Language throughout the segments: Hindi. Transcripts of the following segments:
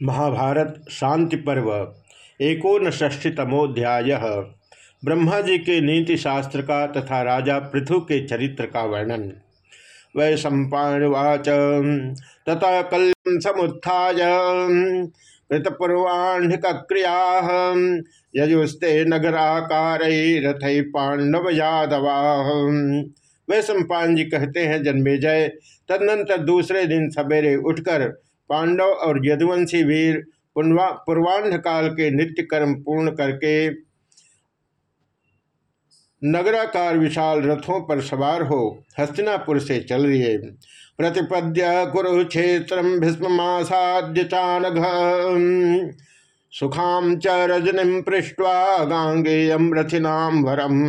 महाभारत शांति पर्व एकोन षष्ठितमोध्याय ब्रह्मा जी के नीति शास्त्र का तथा राजा पृथु के चरित्र का वर्णन। वै सम्पावाच तथा कल समुत्थाय कृतपूर्वाण्डिक क्रिया यजुस्ते नगराकार पांडव यादवा वै सम्पान जी कहते हैं, जन्मे जय। तदनंतर दूसरे दिन सवेरे उठकर पांडव और यदुवंशी वीर पूर्वान्ह काल के नित्य कर्म पूर्ण करके नगराकार विशाल रथों पर सवार हो हस्तिनापुर से चल रिये प्रतिपद्य कुरुक्षेत्र चानघ सुखाम च रजनी पृष्ठवा गांगेयम रथिनाम वरम।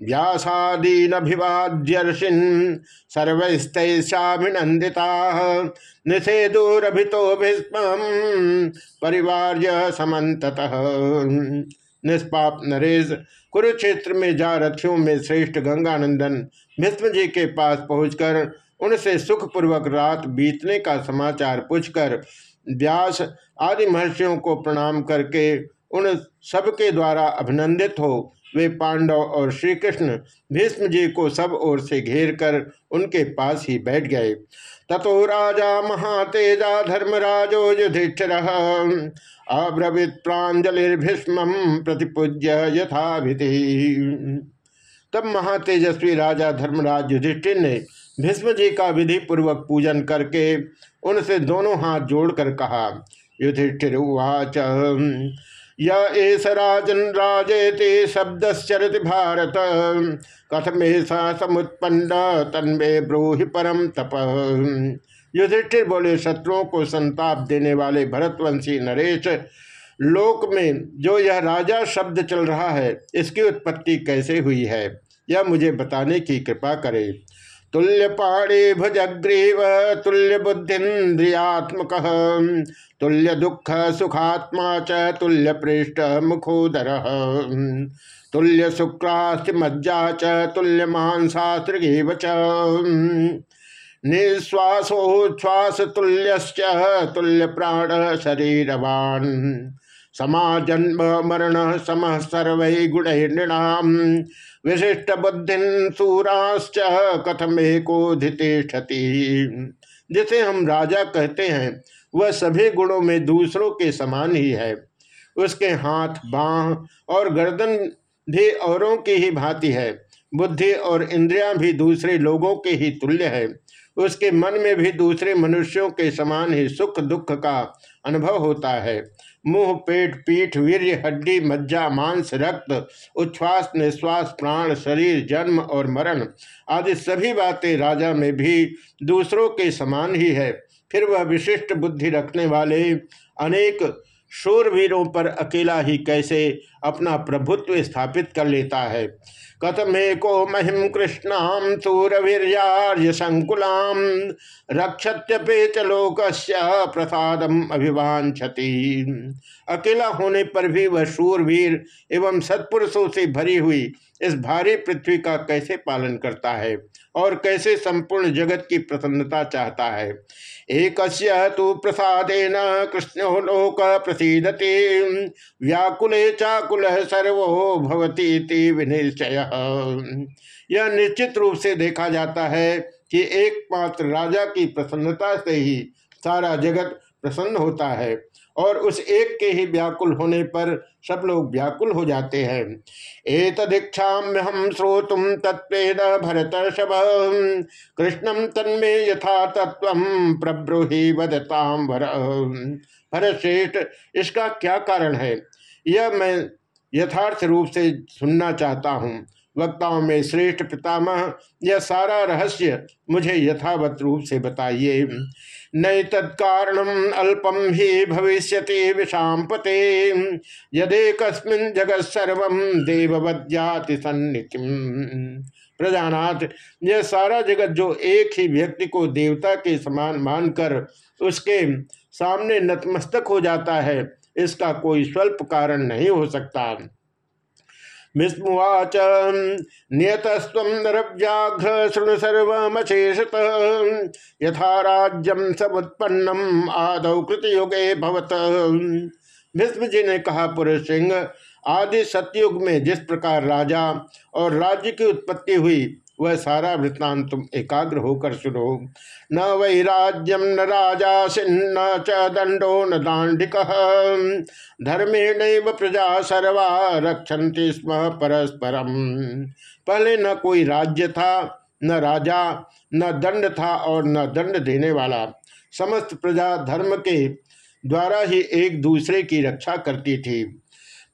व्यासादीनभिवाद्यर्षिन सर्वस्तैषाभिनंदिता निषेदोरभितो भीष्म परिवार समत निष्पाप नरेश, कुरुक्षेत्र में जा रथियों में श्रेष्ठ गंगानंदन भीष्म जी के पास पहुंचकर उनसे सुखपूर्वक रात बीतने का समाचार पूछकर व्यास आदि महर्षियों को प्रणाम करके उन सबके द्वारा अभिनंदित हो। वे पांडव और श्री कृष्ण भीष्म जी को सब ओर से घेर कर उनके पास ही बैठ गए। ततो राजा महातेजा धर्मराजो युधिष्ठिर अब्रवीत प्राजलिर्भीष्म प्रतिपूज्य यथाभिधि तब महातेजस्वी राजा धर्मराज युधिष्ठिर ने भीष्म जी का विधि पूर्वक पूजन करके उनसे दोनों हाथ जोड़कर कहा युधिष्ठिर उवाच एस राजन राजेति शब्दश्चरति भारत कथमेशा समुत्पन्न तन्मे ब्रूहि परम तप? युधिष्ठिर बोले, शत्रुओं को संताप देने वाले भरतवंशी नरेश, लोक में जो यह राजा शब्द चल रहा है, इसकी उत्पत्ति कैसे हुई है? यह मुझे बताने की कृपा करे। तुल्य पाणी भुजग्रीव तुल्य बुद्धिन्द्रियात्मक तुल्य दुख सुखात्मा च तुल्य पृष्ठ मुखोदर तुल्य शुक्रास्त मज्जा च तुल्य निश्वासोच्छ्वास तुल्य तुल्य प्राण शरीरवान समाजन्म मरण सम सर्व गुण नृणाम विशिष्ट बुद्धि सूराश्च कथमे को जिसे हम राजा कहते हैं, वह सभी गुणों में दूसरों के समान ही है। उसके हाथ, बाह और गर्दन भी औरों की ही भांति है। बुद्धि और इंद्रियाँ भी दूसरे लोगों के ही तुल्य है। उसके मन में भी दूसरे मनुष्यों के समान ही सुख दुख का अनुभव होता है। मुँह, पेट, पीठ वीर हड्डी, मज्जा, मांस, रक्त, उच्छ्वास, निश्वास, प्राण, शरीर, जन्म और मरण आदि सभी बातें राजा में भी दूसरों के समान ही है। फिर वह विशिष्ट बुद्धि रखने वाले अनेक शूरवीरों पर अकेला ही कैसे अपना प्रभुत्व स्थापित कर लेता है? कथमेको महिम कृष्णाम सूरवीर संकुलाम रक्षत्यपे चलोक प्रसादम अभिवांछति अकेला होने पर भी वह शूरवीर एवं सत्पुरुषों से भरी हुई इस भारी पृथ्वी का कैसे पालन करता है और कैसे संपूर्ण जगत की प्रसन्नता चाहता है? एक तो प्रसादेन कृष्ण लोक प्रसिदते, व्याकुले चाकुल सर्वो भवती विनिश्चय। यह निश्चित रूप से देखा जाता है कि एकमात्र राजा की प्रसन्नता से ही सारा जगत प्रसन्न होता है। और उस एक के ही व्याकुल होने पर सब लोग व्याकुल हो जाते हैं। एतदीक्षाम्य हम श्रोतुम तत्व भरत शब कृष्णम तन्मे यथा तत्व प्रब्रूहि वदताम भर भरत श्रेष्ठ, इसका क्या कारण है? यह मैं यथार्थ रूप से सुनना चाहता हूँ। वक्ताओं में श्रेष्ठ पितामह, यह सारा रहस्य मुझे यथावत रूप से बताइए। नई तत्कारणम अल्पम ही भविष्य विषाम पते यदे कस्मिन जगत सर्व देववद्याति सन्निधिम प्रजानाथ, यह सारा जगत जो एक ही व्यक्ति को देवता के समान मानकर उसके सामने नतमस्तक हो जाता है, इसका कोई स्वल्प कारण नहीं हो सकता। विस्मुवाच नियतस्व नरव्याघ्र शृणु सर्वशेषत यथाराज्यम समुत्पन्नम आदौ कृत युगे भवत। भीष्म जी ने कहा, पुरुष सिंह, आदि सत्युग में जिस प्रकार राजा और राज्य की उत्पत्ति हुई वह सारा वृत्तांत तुम एकाग्र होकर सुनो। न वै राज्यम, न राजा न च दंडो, न दांडिक। धर्मेण प्रजा सर्वा रक्षन्ति स्म परस्परम। पहले न कोई राज्य था, न राजा, न दंड था और न दंड देने वाला। समस्त प्रजा धर्म के द्वारा ही एक दूसरे की रक्षा करती थी।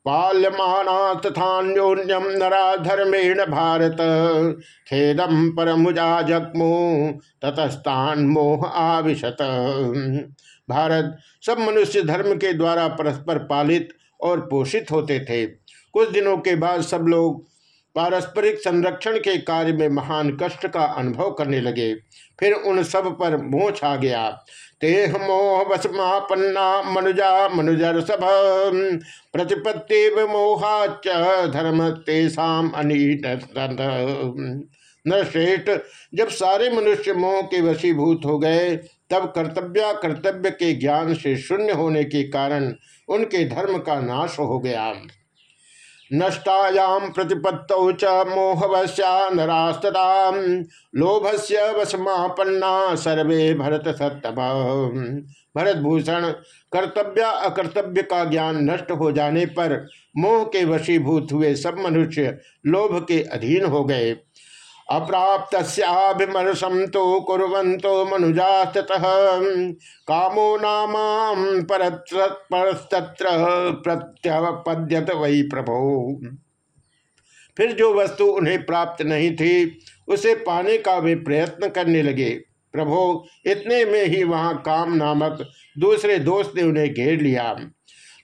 पाल्यमाना तथान्योन्यम नरा धर्मेण भारत। खेदम परमुजा जगमो ततस्तान मोह आविशत। भारत सब मनुष्य धर्म के द्वारा परस्पर पालित और पोषित होते थे। कुछ दिनों के बाद सब लोग पारस्परिक संरक्षण के कार्य में महान कष्ट का अनुभव करने लगे। फिर उन सब पर मोह छा गया। तेह मोह वसमापन्ना मनुजा मनुजर सभ प्रतिपत्ति विमोहाच धर्म तेसाम अनीत न श्रेष्ठ, जब सारे मनुष्य मोह के वशीभूत हो गए, तब कर्तव्य कर्तव्य के ज्ञान से शून्य होने के कारण उनके धर्म का नाश हो गया। नष्टायाम प्रतिपत्त च मोहवश्या नरास्तता, लोभस्य वसमापन्ना सर्वे भरत सत्तम भरत भूषण कर्तव्य अकर्तव्य का ज्ञान नष्ट हो जाने पर मोह के वशीभूत हुए सब मनुष्य लोभ के अधीन हो गए। अप्राप्त तो कुरंतो मनुजात कामो नाम परस्तत्र प्रत्यपद्यत वही प्रभो। फिर जो वस्तु उन्हें प्राप्त नहीं थी, उसे पाने का वे प्रयत्न करने लगे। प्रभो, इतने में ही वहाँ काम नामक दूसरे दोस्त ने उन्हें घेर लिया।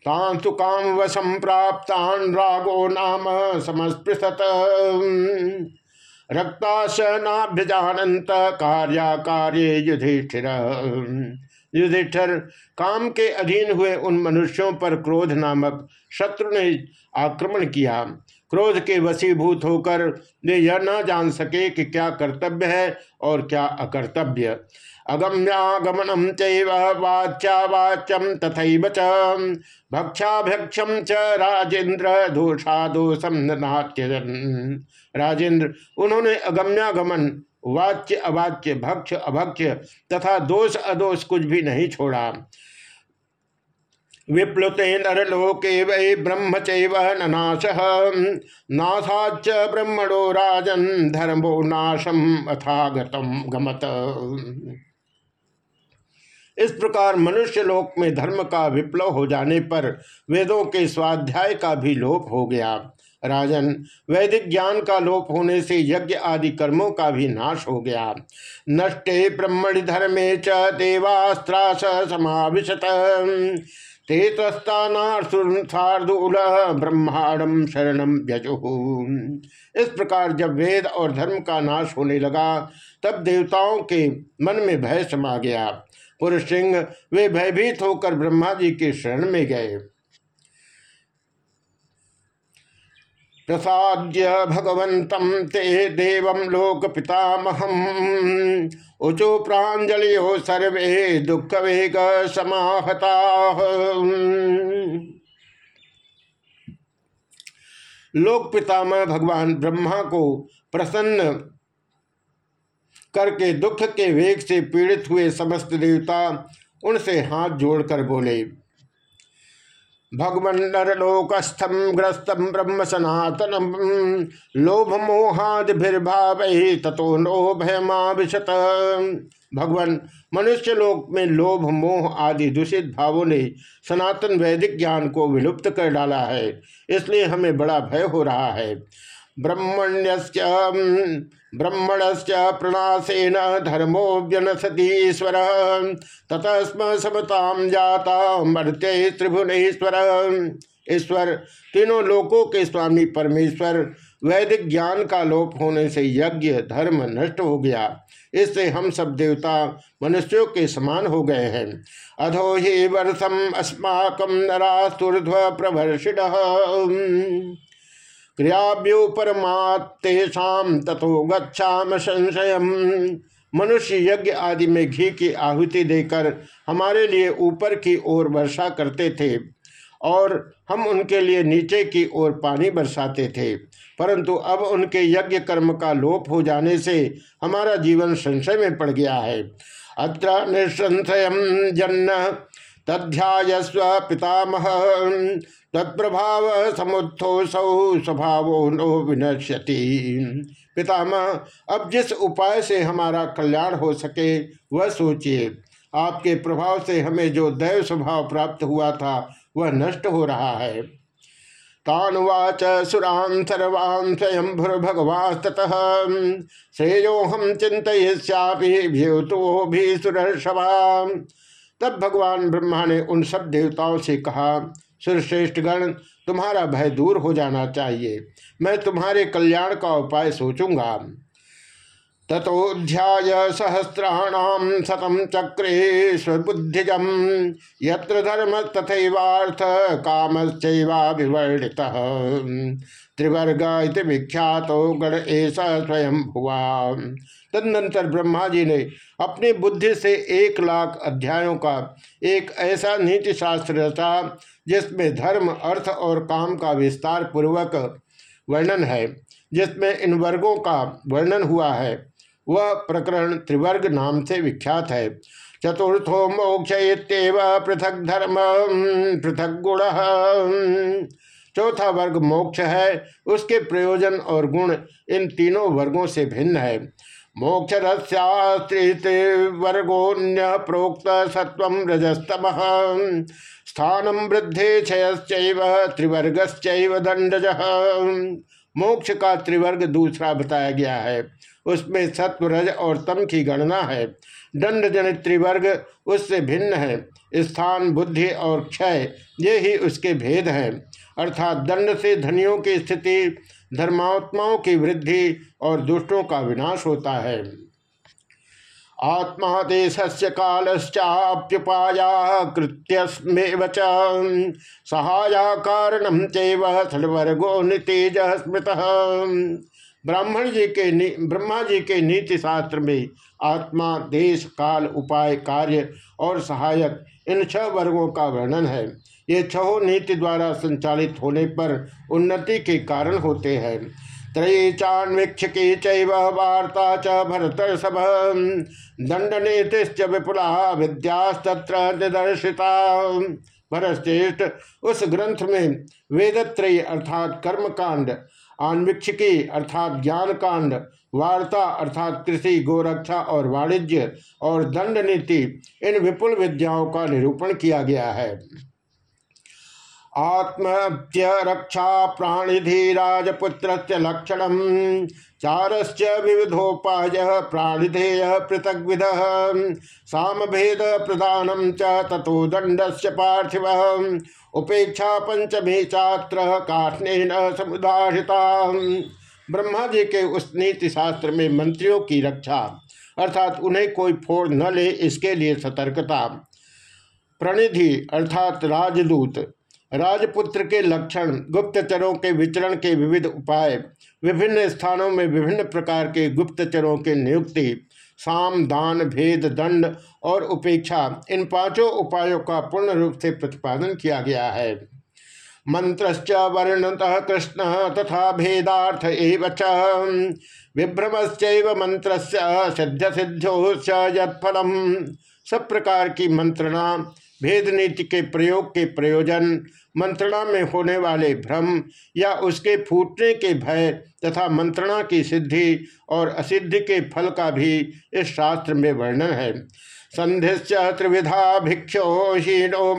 तांतु काम वसम प्राप्तान रागो नाम समस्पृशत। रक्ताशनाभ्यजानंत कार्या कार्य युधिष्ठिर। युधिष्ठर, काम के अधीन हुए उन मनुष्यों पर क्रोध नामक शत्रु ने आक्रमण किया। क्रोध के वसीभूत होकर वे यह न जान सके कि क्या कर्तव्य है और क्या अकर्तव्य। अगम्यागमनम चाच्यावाच्यम तथा च। भक्षाभक्षम च राजेन्द्र दोषादोषम नाट्यजन राजेंद्र उन्होंने अगम्यागमन वाच्य, अवाच्य भक्ष अभक्ष्य तथा दोष, अदोष कुछ भी नहीं छोड़ा। विप्लुते नरलोके वै ब्रह्म चैव नाश नाशाच ब्रह्मणो राजन धर्मो नाशम अथागतम गमत। इस प्रकार मनुष्य लोक में धर्म का विप्लव हो जाने पर वेदों के स्वाध्याय का भी लोप हो गया। राजन। वैदिक ज्ञान का लोप होने से यज्ञ आदि कर्मों का भी नाश हो गया। नष्टे ब्रह्मणि धर्मे च समाविशत। ते ब्रह्मांडम शरणम व्यजु इस प्रकार जब वेद और धर्म का नाश होने लगा, तब देवताओं के मन में भय समा गया। पुरुष सिंह, वे भयभीत होकर ब्रह्मा जी के शरण में गए। प्रसाद्य भगवंतम ते देव लोक पितामहम उचो प्राजलियो सर्वे दुख वेग समाहता। लोक पितामह भगवान ब्रह्मा को प्रसन्न करके दुख के वेग से पीड़ित हुए समस्त देवता उनसे हाथ जोड़कर बोले भगवन नरलोकस्थम ग्रस्तम ब्रह्म सनातनम लोभ मोहादिर्भाव तथो नो भयमाभिशत भगवान मनुष्य लोक में लोभ, मोह आदि दूषित भावों ने सनातन वैदिक ज्ञान को विलुप्त कर डाला है, इसलिए हमें बड़ा भय हो रहा है। ब्रह्मण्य ब्रह्मण से प्रणासेन धर्मो व्यनसतीश्वर। ततः स्म जाता मर्त्य त्रिभुवनेश्वर। ईश्वर, तीनों लोकों के स्वामी परमेश्वर, वैदिक ज्ञान का लोप होने से यज्ञ, धर्म नष्ट हो गया। इससे हम सब देवता मनुष्यों के समान हो गए हैं। अधो ही वर्षम अस्माकम नरास्तुर्ध्व प्रभर्षिण क्रियाभ्युपरमात्तेषाम तथो गच्छाम संशय मनुष्य यज्ञ आदि में घी की आहुति देकर हमारे लिए ऊपर की ओर वर्षा करते थे और हम उनके लिए नीचे की ओर पानी बरसाते थे। परंतु अब उनके यज्ञ कर्म का लोप हो जाने से हमारा जीवन संशय में पड़ गया है। अत्र निसंशय जन्न तध्यायस्व पितामह तत्प्रभाव समुत्थोसौ स्वभाव नो विनश्यति। पितामह, अब जिस उपाय से हमारा कल्याण हो सके, वह सोचिए। आपके प्रभाव से हमें जो दैव स्वभाव प्राप्त हुआ था, वह नष्ट हो रहा है। तानुवाच सुरान सर्वान् स्वयं भूर्भगवास्तः श्रेयो हम चिंतय्यापि भी सुरर्षभा तब भगवान ब्रह्मा ने उन सब देवताओं से कहा सुरश्रेष्ठ गण तुम्हारा भय दूर हो जाना चाहिए। मैं तुम्हारे कल्याण का उपाय सोचूँगा। तथोध्याय सहस्राणाम शतम चक्रे स्वबुद्धिजम यत्र धर्म तथैवार्थ कामश्चैवाभिवर्णित। त्रिवर्ग इति विख्यात गण ऐसा स्वयं हुआ तदनंतर ब्रह्मा जी ने अपनी बुद्धि से एक लाख अध्यायों का एक ऐसा नीति शास्त्र रचा, जिसमें धर्म, अर्थ और काम का विस्तार पूर्वक वर्णन है, जिसमें इन वर्गों का वर्णन हुआ है। वह प्रकरण त्रिवर्ग नाम से विख्यात है। चतुर्थो मोक्ष पृथक धर्म, पृथक गुण। चौथा वर्ग मोक्ष है। उसके प्रयोजन और गुण इन तीनों वर्गों से भिन्न है। मोक्ष वर्गोन्य प्रोक्त सत्व रजस्तम। स्थानम वृद्धे क्षय त्रिवर्गश्च दंडज मोक्ष का त्रिवर्ग दूसरा बताया गया है। उसमें सत्व रज और तम की गणना है। दंड जनित त्रिवर्ग उससे भिन्न है। स्थान, बुद्धि और क्षय, ये ही उसके भेद हैं। अर्थात दंड से धनियों की स्थिति, धर्मात्माओं की वृद्धि और दुष्टों का विनाश होता है। आत्मा देशस्य कालश्चाप्युपाया कृत्यस्मेव च। सहाया कारणम चैव षड्वर्गो नितेज स्मृत। ब्राह्मण जी के ब्रह्मा जी के नीति शास्त्र में आत्मा, देश, काल, उपाय, कार्य और सहायक, इन छह वर्गों का वर्णन है। ये छहों नीति द्वारा संचालित होने पर उन्नति के कारण होते हैं। त्रयी चान्वीक्षकी च भरत विपुला, विद्यास्तत्र निदर्शिता। भरश्रेष्ठ उस ग्रंथ में वेदत्रयी अर्थात कर्मकांड, आन्वीक्षिकी अर्थात ज्ञान कांड वार्ता अर्थात कृषि, गोरक्षा और वाणिज्य और दंड नीति इन विपुल विद्याओं का निरूपण किया गया है। आत्महत्य रक्षा प्राणिधि राजपुत्र लक्षण चारश्च विविधोपाय प्राणिधेय पृथक विध साम भेद प्रदान च तथो दंड से पार्थिव। उपेक्षा पंचमी चात्र काठन समुदारिता ब्रह्मा जी के उस नीति शास्त्र में मंत्रियों की रक्षा, अर्थात उन्हें कोई फोड़ न ले, इसके लिए सतर्कता। प्रणिधि, अर्थात राजदूत राजपुत्र के लक्षण, गुप्तचरों के विचरण के विविध उपाय, विभिन्न स्थानों में विभिन्न प्रकार के गुप्तचरों के नियुक्ति, साम, दान, भेद, दंड और उपेक्षा, इन पाँचों उपायों का पूर्ण रूप से प्रतिपादन किया गया है। मंत्रश्च वर्णतः कृष्ण तथा भेदार्थ एवं विभ्रमश्च मंत्र सिद्ध सिद्धो यत्फलम। सब प्रकार की मंत्रणा भेद नीति के प्रयोग के प्रयोजन, मंत्रणा में होने वाले भ्रम या उसके फूटने के भय तथा मंत्रणा की सिद्धि और असिद्धि के फल का भी इस शास्त्र में वर्णन है। संधिश्च भिक्षो हीनो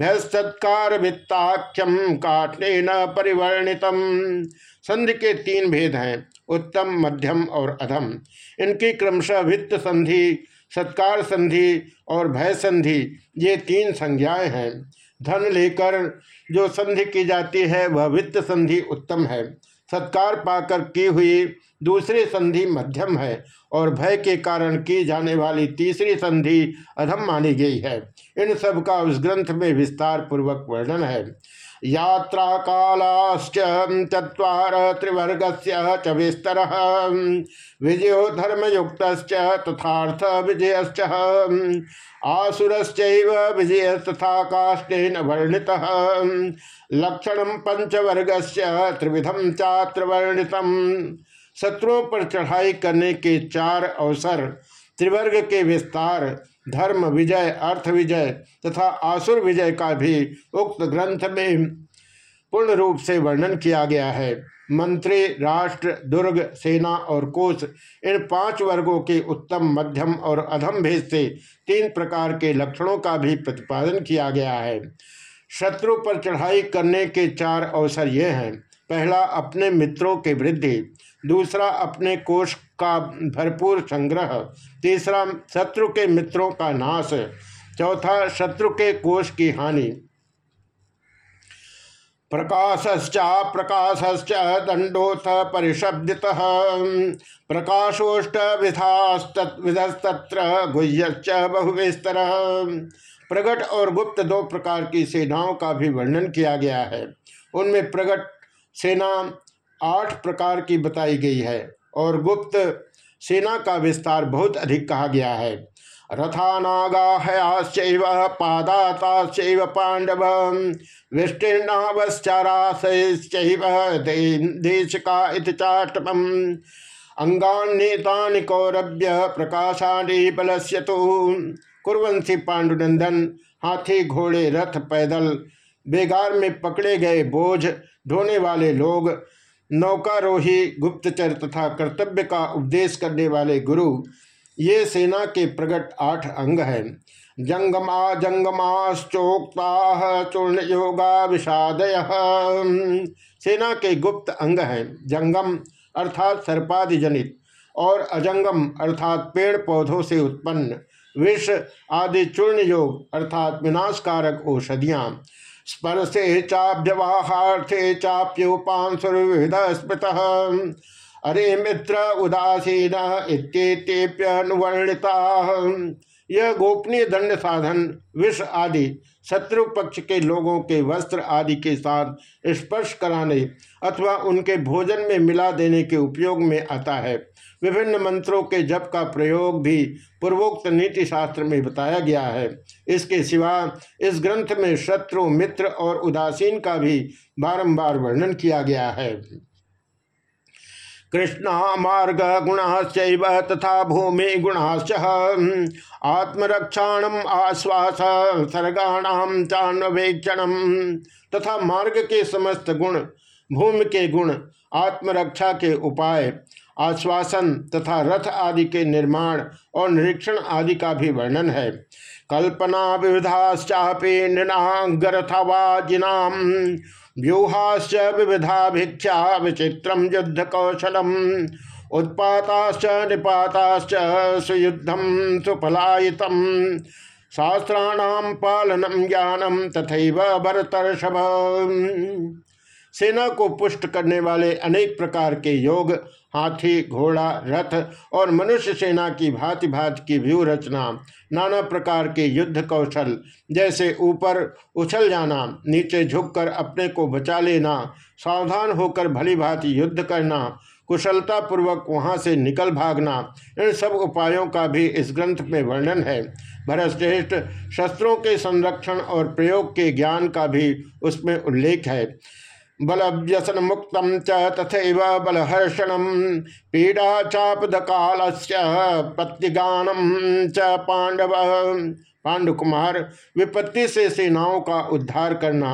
भयसत्कार वित्ताख्यम काटने न परिवर्णितम। संधि के तीन भेद हैं, उत्तम, मध्यम और अधम। इनकी क्रमशः वित्त संधि सत्कार संधि और भय संधि, ये तीन संज्ञाएँ हैं। धन लेकर जो संधि की जाती है, वह वित्त संधि उत्तम है। सत्कार पाकर की हुई दूसरी संधि मध्यम है और भय के कारण की जाने वाली तीसरी संधि अधम मानी गई है। इन सब का उस ग्रंथ में विस्तार पूर्वक वर्णन है। यात्रा कालाश्च चत्वार त्रिवर्ग च विस्तर। विजयो धर्मयुक्त तथार्थ विजय आसुरश्च विजय तथा काष्टेन वर्णित। लक्षण पंचवर्ग से त्रिविधम चात्र वर्णित शत्रुओं पर चढ़ाई करने के चार अवसर, त्रिवर्ग के विस्तार धर्म विजय, अर्थ विजय तथा आसुर विजय का भी उक्त ग्रंथ में पूर्ण रूप से वर्णन किया गया है। मंत्री, राष्ट्र, दुर्ग, सेना और कोष इन पाँच वर्गों के उत्तम, मध्यम और अधम भेद से तीन प्रकार के लक्षणों का भी प्रतिपादन किया गया है। शत्रु पर चढ़ाई करने के चार अवसर ये हैं। पहला, अपने मित्रों के वृद्धि। दूसरा अपने कोष का भरपूर संग्रह। तीसरा, शत्रु के मित्रों का नाश। चौथा, शत्रु के कोष की हानि। प्रकाशश्चा, प्रकाशश्च दंडोथ परिशब्दित। प्रकाशोष्ट विधस्तत्र गुह्यश्च बहुविस्तर। प्रगट और गुप्त दो प्रकार की सेनाओं का भी वर्णन किया गया है। उनमें प्रगट सेना आठ प्रकार की बताई गई है और गुप्त सेना का विस्तार बहुत अधिक कहा गया है। रथानागाहयाश्चैव पादाताश्चैव कौरभ्य प्रकाशानि बलस्य पांडुनंदन, हाथी, घोड़े, रथ, पैदल, बेगार में पकड़े गए बोझ, ढोने वाले लोग नौकारोही गुप्तचर तथा कर्तव्य का उपदेश करने वाले गुरु, ये सेना के प्रगट आठ अंग हैं। जंगमा जंगमाश्चोक्ता चूर्ण योगा विषादय। सेना के गुप्त अंग हैं। जंगम अर्थात सर्पादि जनित और अजंगम अर्थात पेड़ पौधों से उत्पन्न, विष आदि चूर्ण योग अर्थात विनाशकारक औषधियाँ। स्पर्शे चाभ्यवाहार्थे चाप्योपांसुर्विध स्मृत अरे मित्र उदासीन इत्येतेप्यनुवर्णिता। यह गोपनीय दंड साधन, विष आदि, शत्रु पक्ष के लोगों के वस्त्र आदि के साथ स्पर्श कराने अथवा उनके भोजन में मिला देने के उपयोग में आता है। विभिन्न मंत्रों के जप का प्रयोग भी पूर्वोक्त नीति शास्त्र में बताया गया है। इसके सिवा इस ग्रंथ में शत्रु, मित्र और उदासीन का भी बारंबार वर्णन किया गया है। कृष्ण मार्ग गुणाश्चैव तथा भूमि गुणाश्च आत्मरक्षाण आश्वास सर्गाणाम चान्वेक्षण तथा मार्ग के समस्त गुण, भूमि के गुण, आत्मरक्षा के उपाय आश्वासन तथा रथ आदि के निर्माण और निरीक्षण आदि का भी वर्णन है। कल्पना विविधाश्चापे व्यूहाश्च विविधा भिक्षा विचित्रम युद्ध कौशलम उत्पाताश्च निपाताश्च सुयुद्धम सुफलायितम शास्त्राणाम पालनम ज्ञानम तथा भरतर्षभ। सेना को पुष्ट करने वाले अनेक प्रकार के योग, हाथी, घोड़ा, रथ और मनुष्य सेना की भांति भांति की व्यू रचना, नाना प्रकार के युद्ध कौशल, जैसे ऊपर उछल जाना, नीचे झुककर अपने को बचा लेना, सावधान होकर भली भांति युद्ध करना कुशलता पूर्वक वहाँ से निकल भागना, इन सब उपायों का भी इस ग्रंथ में वर्णन है। भरतश्रेष्ठ शस्त्रों के संरक्षण और प्रयोग के ज्ञान का भी उसमें उल्लेख है। बल व्यसन मुक्त तथा बलहर्षण पीड़ा चापद काल प्रतिगान च पांडव। पांडुकुमार, विपत्ति से सेनाओं का उद्धार करना,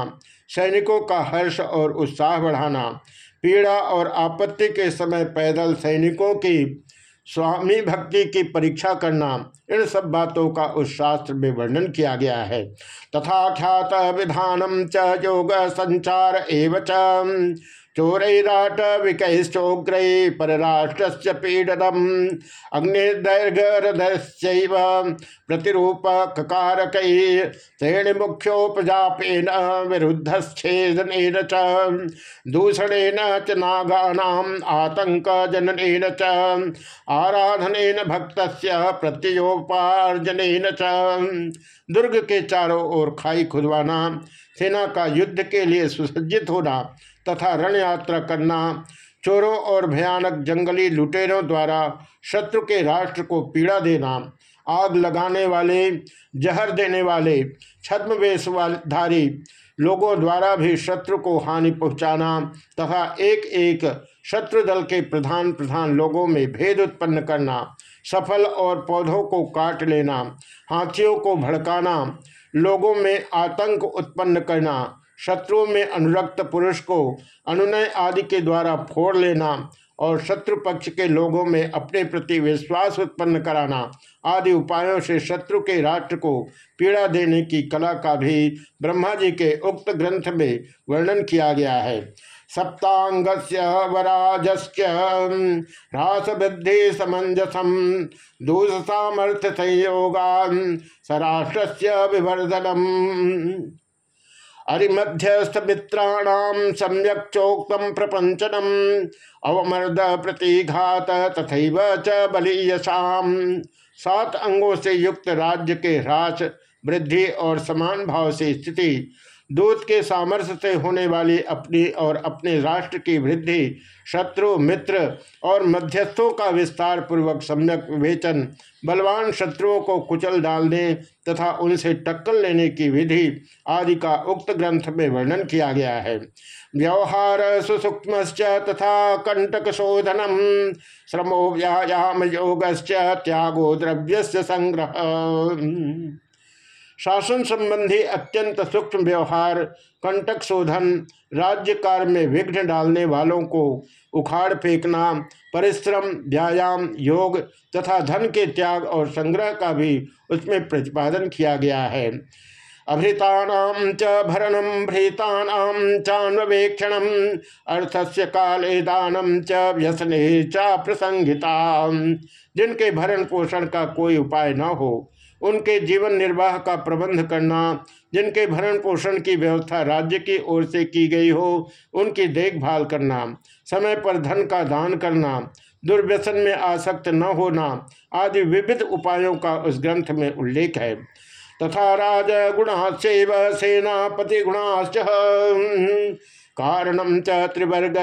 सैनिकों का हर्ष और उत्साह बढ़ाना, पीड़ा और आपत्ति के समय पैदल सैनिकों की स्वामी भक्ति की परीक्षा करना, इन सब बातों का उस शास्त्र में वर्णन किया गया है। तथा ख्यात विधानम च योग संचार एवं चोरैराट विकैश्चोग्र परराष्ट्र पीडनम। अग्निर्दैर्घरधश्चैव प्रतिरूप ककारक श्रेणी मुख्योपजापेन विरुद्धेदन च। दूषणेन च नागानाम आतंक जनन च। आराधन भक्त प्रत्योपार्जन च। दुर्ग के चारों ओर खाई खुदवाना। सेना का युद्ध के लिए सुसज्जित होना। तथा रण यात्रा करना, चोरों और भयानक जंगली लुटेरों द्वारा शत्रु के राष्ट्र को पीड़ा देना, आग लगाने वाले, जहर देने वाले, छद्मवेशधारी लोगों द्वारा भी शत्रु को हानि पहुंचाना तथा एक एक शत्रु दल के प्रधान प्रधान लोगों में भेद उत्पन्न करना, सफल और पौधों को काट लेना, हाथियों को भड़काना, लोगों में आतंक उत्पन्न करना शत्रुओं में अनुरक्त पुरुष को अनुनय आदि के द्वारा फोड़ लेना और शत्रु पक्ष के लोगों में अपने प्रति विश्वास उत्पन्न कराना आदि उपायों से शत्रु के राष्ट्र को पीड़ा देने की कला का भी ब्रह्मा जी के उक्त ग्रंथ में वर्णन किया गया है। सप्तांग वराजस्य ह्रास वृद्धि समंजसम दूष सामर्थ्य संयोगान सराष्ट्र विवर्धनम। अरिमध्यस्थ मित्राण सम्यक चोक्तम प्रपंचनम अवमर्द प्रतिघात तथा च बलियसाम। सात अंगों से युक्त राज्य के ह्रास, वृद्धि और समान भाव से स्थिति दूत के सामर्थ्य से होने वाली अपनी और अपने राष्ट्र की वृद्धि, शत्रु, मित्र और मध्यस्थों का विस्तार पूर्वक सम्यक विवेचन, बलवान शत्रुओं को कुचल डालने तथा उनसे टक्कर लेने की विधि आदि का उक्त ग्रंथ में वर्णन किया गया है। व्यवहार सुसूक्ष्म तथा कंटक शोधनम, श्रमो व्यायाम योग त्यागो द्रव्य संग्रह शासन संबंधी अत्यंत सूक्ष्म व्यवहार, कंटक शोधन, राज्य कार्य में विघ्न डालने वालों को उखाड़ फेंकना, परिश्रम, व्यायाम, योग तथा धन के त्याग और संग्रह का भी उसमें प्रतिपादन किया गया है। अभृतानाम च भरणम भृतानाम चान्वेक्षण अर्थस्य काले दानम च व्यसने चा प्रसंगिता जिनके भरण पोषण का कोई उपाय न हो उनके जीवन निर्वाह का प्रबंध करना, जिनके भरण पोषण की व्यवस्था राज्य की ओर से की गई हो, उनकी देखभाल करना, समय पर धन का दान करना, दुर्व्यसन में आसक्त न होना आदि विविध उपायों का उस ग्रंथ में उल्लेख है। तथा राज गुणाश्चैव सेनापति गुणाश्च कारणम च त्रिवर्ग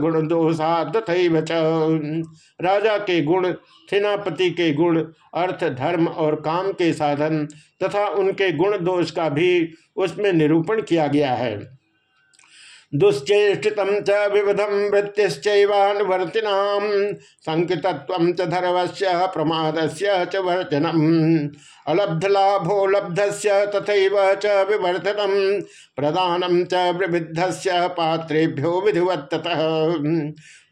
गुण दोषा तथा राजा के गुण, सेनापति के गुण, अर्थ, धर्म और काम के साधन तथा उनके गुण दोष का भी उसमें निरूपण किया गया है। दुश्चेष्टित च विविधम वृत्तिश्चैवानुवर्तिनाम संकितत्व च धर्मस्य प्रमाद से वर्जनम। अलब्ध लाभो लब्ध से तथा च विवर्धनम प्रदानम च प्रविद्ध से पात्रेभ्यो विधिवत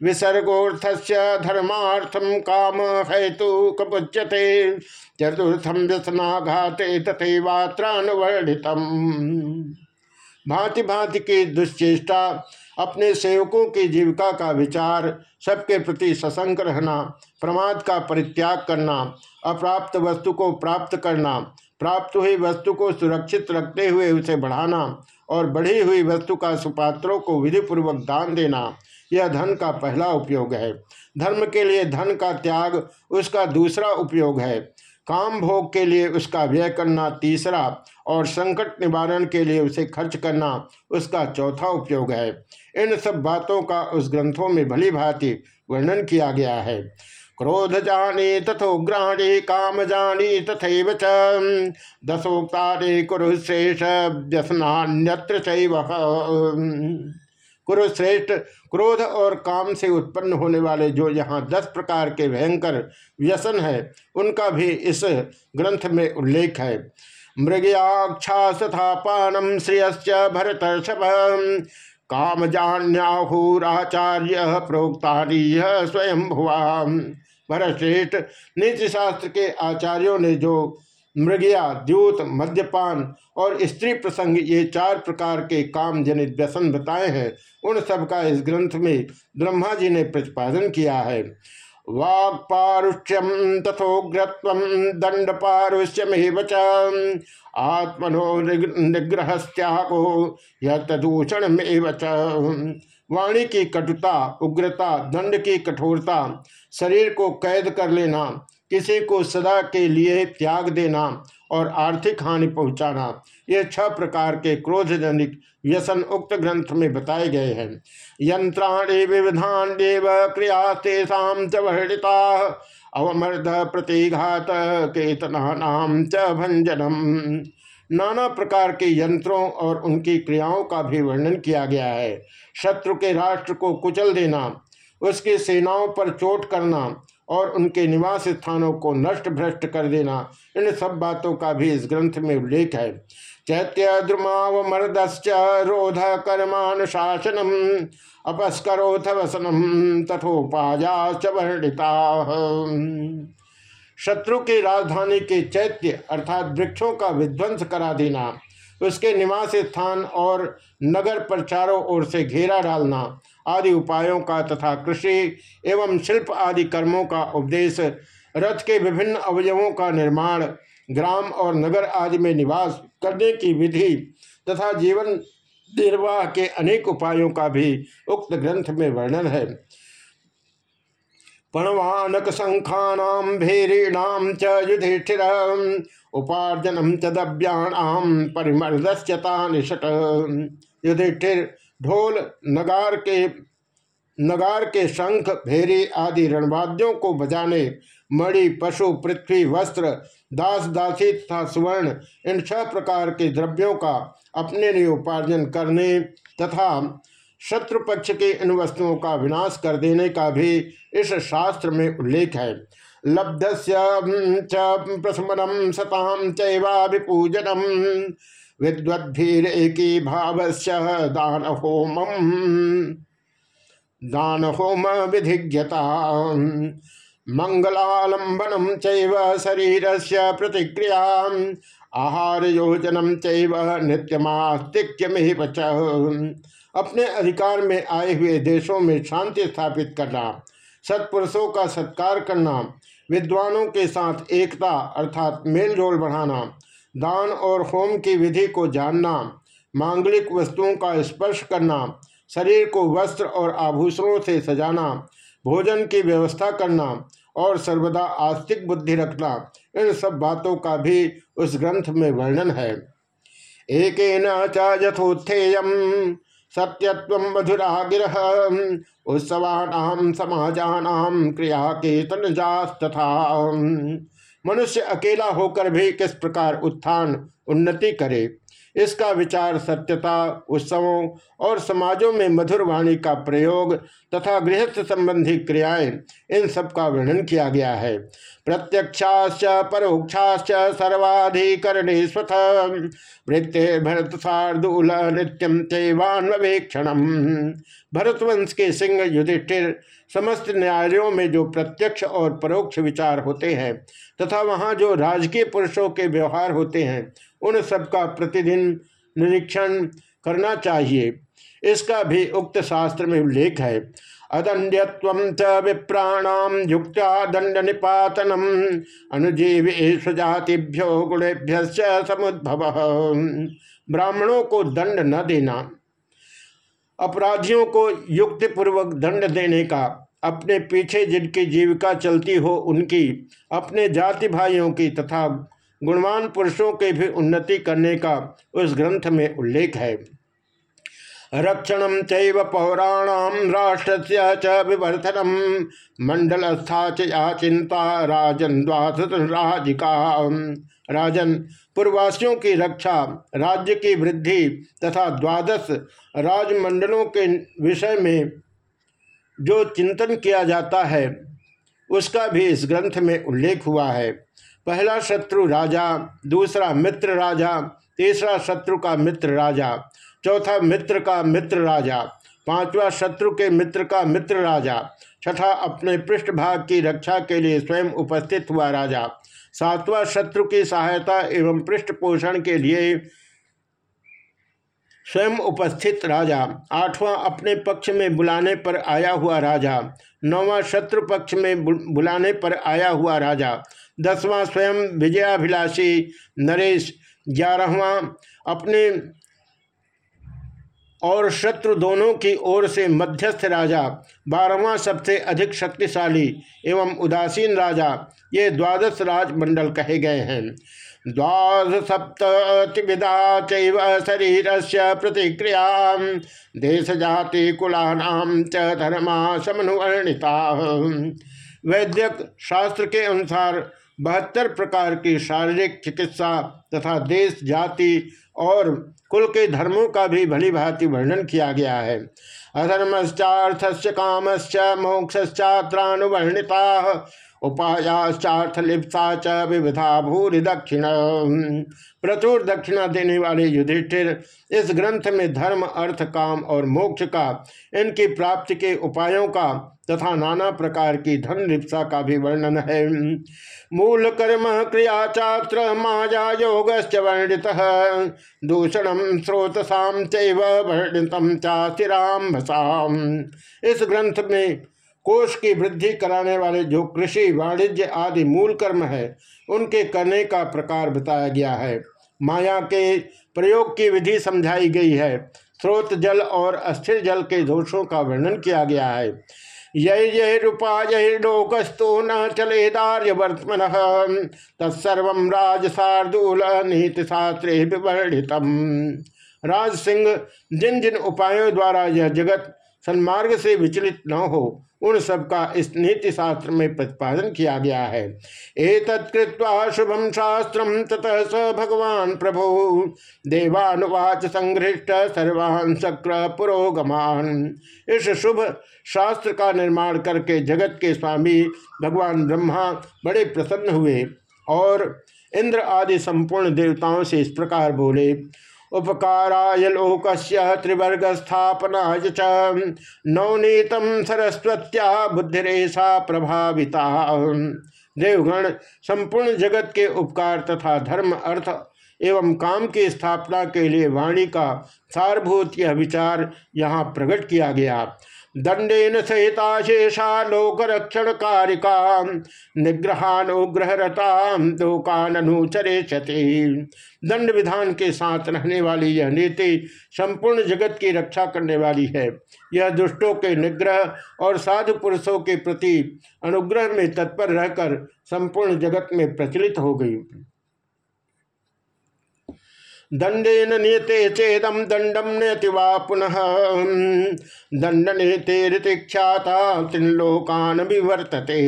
विसर्गोर्थ से धर्मार्थम काम हेतु कपुच्यते चतुर्थम व्यसनाघाते तथैवात्रानुवर्णितम। भांति भांति की दुश्चेष्टा अपने सेवकों की जीविका का विचार, सबके प्रति सशंक रहना प्रमाद का परित्याग करना अप्राप्त वस्तु को प्राप्त करना, प्राप्त हुई वस्तु को सुरक्षित रखते हुए उसे बढ़ाना और बढ़ी हुई वस्तु का सुपात्रों को विधिपूर्वक दान देना, यह धन का पहला उपयोग है। धर्म के लिए धन का त्याग उसका दूसरा उपयोग है। काम भोग के लिए उसका व्यय करना तीसरा और संकट निवारण के लिए उसे खर्च करना उसका चौथा उपयोग है। इन सब बातों का उस ग्रंथों में भली भांति वर्णन किया गया है। क्रोध जाने तथोग्राणी काम जानी तथा च। दशोक्तारे कुरुश्रेष्ठ व्यसनान्यत्र कुरुश्रेष्ठ क्रोध और काम से उत्पन्न होने वाले जो यहाँ दस प्रकार के भयंकर व्यसन है, उनका भी इस ग्रंथ में उल्लेख है। मृगयाक्षा तथा पानम श्रेयश्च भरत काम जान्याहूराचार्य प्रोक्ता स्वयं भरत श्रेष्ठ नीति शास्त्र के आचार्यों ने जो मृगिया, द्यूत, मद्यपान और स्त्री प्रसंग ये चार प्रकार के काम जनित व्यसन बताए हैं, उन सब का इस ग्रंथ में ब्रह्मा जी ने प्रतिपादन किया है। वाक्पारुष्यम तथोग्रत्व दंड पारुष्यमेव आत्मनो निग्रह त्यागो यह तदूषण में वाणी की कटुता, उग्रता, दंड की कठोरता शरीर को कैद कर लेना, किसी को सदा के लिए त्याग देना और आर्थिक हानि पहुंचाना, ये छह प्रकार के क्रोधजनिक व्यसन उक्त ग्रंथ में बताए गए हैं। यंत्राणी विविधान देव क्रिया तेषाम च वर्णिता, अवमर्द प्रतिघात केतना नाम च भंजनम नाना प्रकार के यंत्रों और उनकी क्रियाओं का भी वर्णन किया गया है। शत्रु के राष्ट्र को कुचल देना उसकी सेनाओं पर चोट करना और उनके निवास स्थानों को नष्ट भ्रष्ट कर देना, इन सब बातों का भी इस ग्रंथ में उल्लेख है। चैत्य द्रुमावमर्दश्च रोध कर्मानुशासनम अपस्करोथ वसनम तथोपाया च वर्णिता। शत्रु की राजधानी के चैत्य अर्थात वृक्षों का विध्वंस करा देना उसके निवास स्थान और नगर पर चारों ओर से घेरा डालना आदि उपायों का तथा कृषि एवं शिल्प आदि कर्मों का उपदेश, रथ के विभिन्न अवयवों का निर्माण, ग्राम और नगर आदि में निवास करने की विधि तथा जीवन निर्वाह के अनेक उपायों का भी उक्त ग्रंथ में वर्णन है। पणवानक शंखानाम भेरीणाम च उपार्जनम च दव्याणाम परिमर्दस्यता निषट युधिष्ठिर, ढोल नगार के नगार के शंख, भेरी आदि रणवाद्यों को बजाने, मणि, पशु, पृथ्वी, वस्त्र, दास, दासी तथा सुवर्ण, इन छह प्रकार के द्रव्यों का अपने लिए उपार्जन करने तथा शत्रु पक्ष के इन वस्तुओं का विनाश कर देने का भी इस शास्त्र में उल्लेख है। लब्ध प्रसमनम सताम चैवाभिपूजनम विद्वद्भीर एकी भाव दान होम दान होम विधिज्ञता मंगलालंबनम चैव शरीर से प्रतिक्रिया आहार योजनम चैव नित्यमास्तिक्यमिव अपने अधिकार में आए हुए देशों में शांति स्थापित करना, सत्पुरुषों का सत्कार करना विद्वानों के साथ एकता अर्थात मेलजोल बढ़ाना, दान और होम की विधि को जानना, मांगलिक वस्तुओं का स्पर्श करना, शरीर को वस्त्र और आभूषणों से सजाना, भोजन की व्यवस्था करना और सर्वदा आस्तिक बुद्धि रखना, इन सब बातों का भी उस ग्रंथ में वर्णन है। एक न चा यथोत्थेयम सत्यत्व मधुरा गिरह उत्सवाणाम समाजानाम क्रिया केतन तथा मनुष्य अकेला होकर भी किस प्रकार उत्थान, उन्नति करे? इसका विचार सत्यता, उत्सवों और समाजों में मधुर वाणी का प्रयोग तथा गृहस्थ संबंधी क्रियाएँ, इन सब का वर्णन किया गया है। प्रत्यक्षाश्च, परोक्षाश्च सर्वाधिकरणे स्वथ वृत्ते भरत शार्दूल नित्यम तेवान्वेक्षण भरतवंश के सिंह युधिष्ठिर समस्त न्यायालयों में जो प्रत्यक्ष और परोक्ष विचार होते हैं तथा वहाँ जो राजकीय पुरुषों के व्यवहार होते हैं उन सब का प्रतिदिन निरीक्षण करना चाहिए। इसका भी उक्त शास्त्र में उल्लेख है। अदंड्यत्व च विप्राणाम युक्त दंड निपातनम अनुजीव जातिभ्यो गुणेभ्य समुद्भव। ब्राह्मणों को दंड न देना। अपराधियों को युक्ति पूर्वक दंड देने का। अपने पीछे जिनकी जीविका चलती हो उनकी, अपने जाति भाइयों की तथा गुणवान पुरुषों के भी उन्नति करने का उस ग्रंथ में उल्लेख है। रक्षण चैव पौराणाम राष्ट्र विवर्धनम मंडलस्था चा चिंता राजन राजिका राजन, पूर्ववासियों की रक्षा, राज्य की वृद्धि तथा द्वादश राजमंडलों के विषय में जो चिंतन किया जाता है, उसका भी इस ग्रंथ में उल्लेख हुआ है। पहला शत्रु राजा, दूसरा मित्र राजा, तीसरा शत्रु का मित्र राजा, चौथा मित्र का मित्र राजा, पांचवा शत्रु के मित्र का मित्र राजा, छठा अपने पृष्ठभाग की रक्षा के लिए स्वयं उपस्थित हुआ राजा, सातवां शत्रु की सहायता एवं पृष्ठ पोषण के लिए स्वयं उपस्थित राजा, आठवां अपने पक्ष में बुलाने पर आया हुआ राजा, नौवां शत्रु पक्ष में बुलाने पर आया हुआ राजा दसवां स्वयं विजयाभिलाषी नरेश ग्यारहवा अपने और शत्रु दोनों की ओर से मध्यस्थ राजा, बारहवां सबसे अधिक शक्तिशाली एवं उदासीन राजा, ये द्वादश राज मंडल कहे गए हैं। द्वाद सप्त विधा शरीर से प्रतिक्रिया देश जाति कुलानाम च धर्मा समनुवर्णिता वैद्यक शास्त्र के अनुसार बहत्तर प्रकार की शारीरिक चिकित्सा तथा देश, जाति और कुल के धर्मों का भी भली भांति वर्णन किया गया है। अधर्मश्चार्थस्य कामश्च मोक्षश्चात्रानुवर्णिता उपायाश्चार्थ लिप्सा च विविधा भूरि दक्षिण। प्रचुर दक्षिणा देने वाले युधिष्ठिर, इस ग्रंथ में धर्म, अर्थ, काम और मोक्ष का, इनकी प्राप्ति के उपायों का तथा नाना प्रकार की धन लिप्सा का भी वर्णन है। मूल कर्म क्रिया चात्र माया योग वर्णित। दूषण स्रोतसाम चर्णितम चास्तिराम इस ग्रंथ में कोष की वृद्धि कराने वाले जो कृषि, वाणिज्य आदि मूल कर्म है, उनके करने का प्रकार बताया गया है। माया के प्रयोग की विधि समझाई गई है। स्रोत जल और अस्थिर जल के दोषों का वर्णन किया गया है। रूपा यही लोकस्तु न चले दार्य वर्तमन तत्सर्व राज नीति शास्त्रे विवर्णित राज सिंह जिन जिन उपायों द्वारा यह जगत सन्मार्ग से विचलित न हो उन सब का इस नीति शास्त्र में प्रतिपादन किया गया है। एतत्कृत्वा शुभम शास्त्र ततः स भगवान प्रभु। देवानुवाच संघृष्ट सर्वान शक्र पुरोगमान। इस शुभ शास्त्र का निर्माण करके जगत के स्वामी भगवान ब्रह्मा बड़े प्रसन्न हुए और इंद्र आदि संपूर्ण देवताओं से इस प्रकार बोले उपकाराय त्रिवर्ग स्थापना नवनीत सरस्वत्या बुद्धिरेशा प्रभाविता। देवगण, संपूर्ण जगत के उपकार तथा धर्म, अर्थ एवं काम की स्थापना के लिए वाणी का सारभूत यह विचार यहाँ प्रकट किया गया। दंडेन सहिता शेषा लोक रक्षण कारिका निग्रहानुग्रह रताम लोकानुचरे क्षति दंड विधान के साथ रहने वाली यह नीति संपूर्ण जगत की रक्षा करने वाली है। यह दुष्टों के निग्रह और साधु पुरुषों के प्रति अनुग्रह में तत्पर रहकर संपूर्ण जगत में प्रचलित हो गई। दंडेन नियते चेदम दंडम नयति वा पुनः। दंड नियते ऋतिख्याता त्रिलोकान विवर्तते।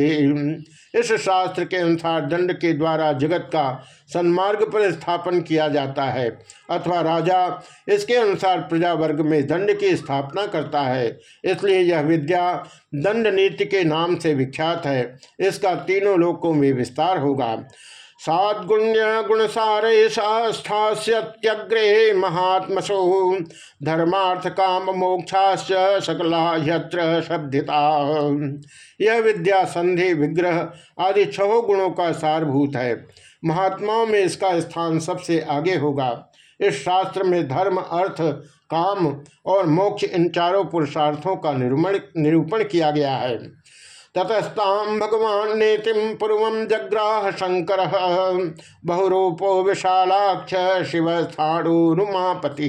इस शास्त्र के अनुसार दंड के द्वारा जगत का सन्मार्ग पर स्थापन किया जाता है अथवा राजा इसके अनुसार प्रजा वर्ग में दंड की स्थापना करता है। इसलिए यह विद्या दंड नीति के नाम से विख्यात है। इसका तीनों लोकों में विस्तार होगा। साद्गुण्य गुणसारेशास्थास्यग्रे महात्मसो। धर्मार्थ काम मोक्षाश्च सकला यत्र शब्दिता। यह विद्या, संधि, विग्रह आदि छह गुणों का सारभूत है। महात्माओं में इसका स्थान सबसे आगे होगा। इस शास्त्र में धर्म, अर्थ, काम और मोक्ष इन चारों पुरुषार्थों का निरूपण निरूपण किया गया है। ततस्ताम भगवान नेतिम पूर्व जग्राह शंकर बहुरूपो विशालाक्ष शिव स्थाणुरुमापति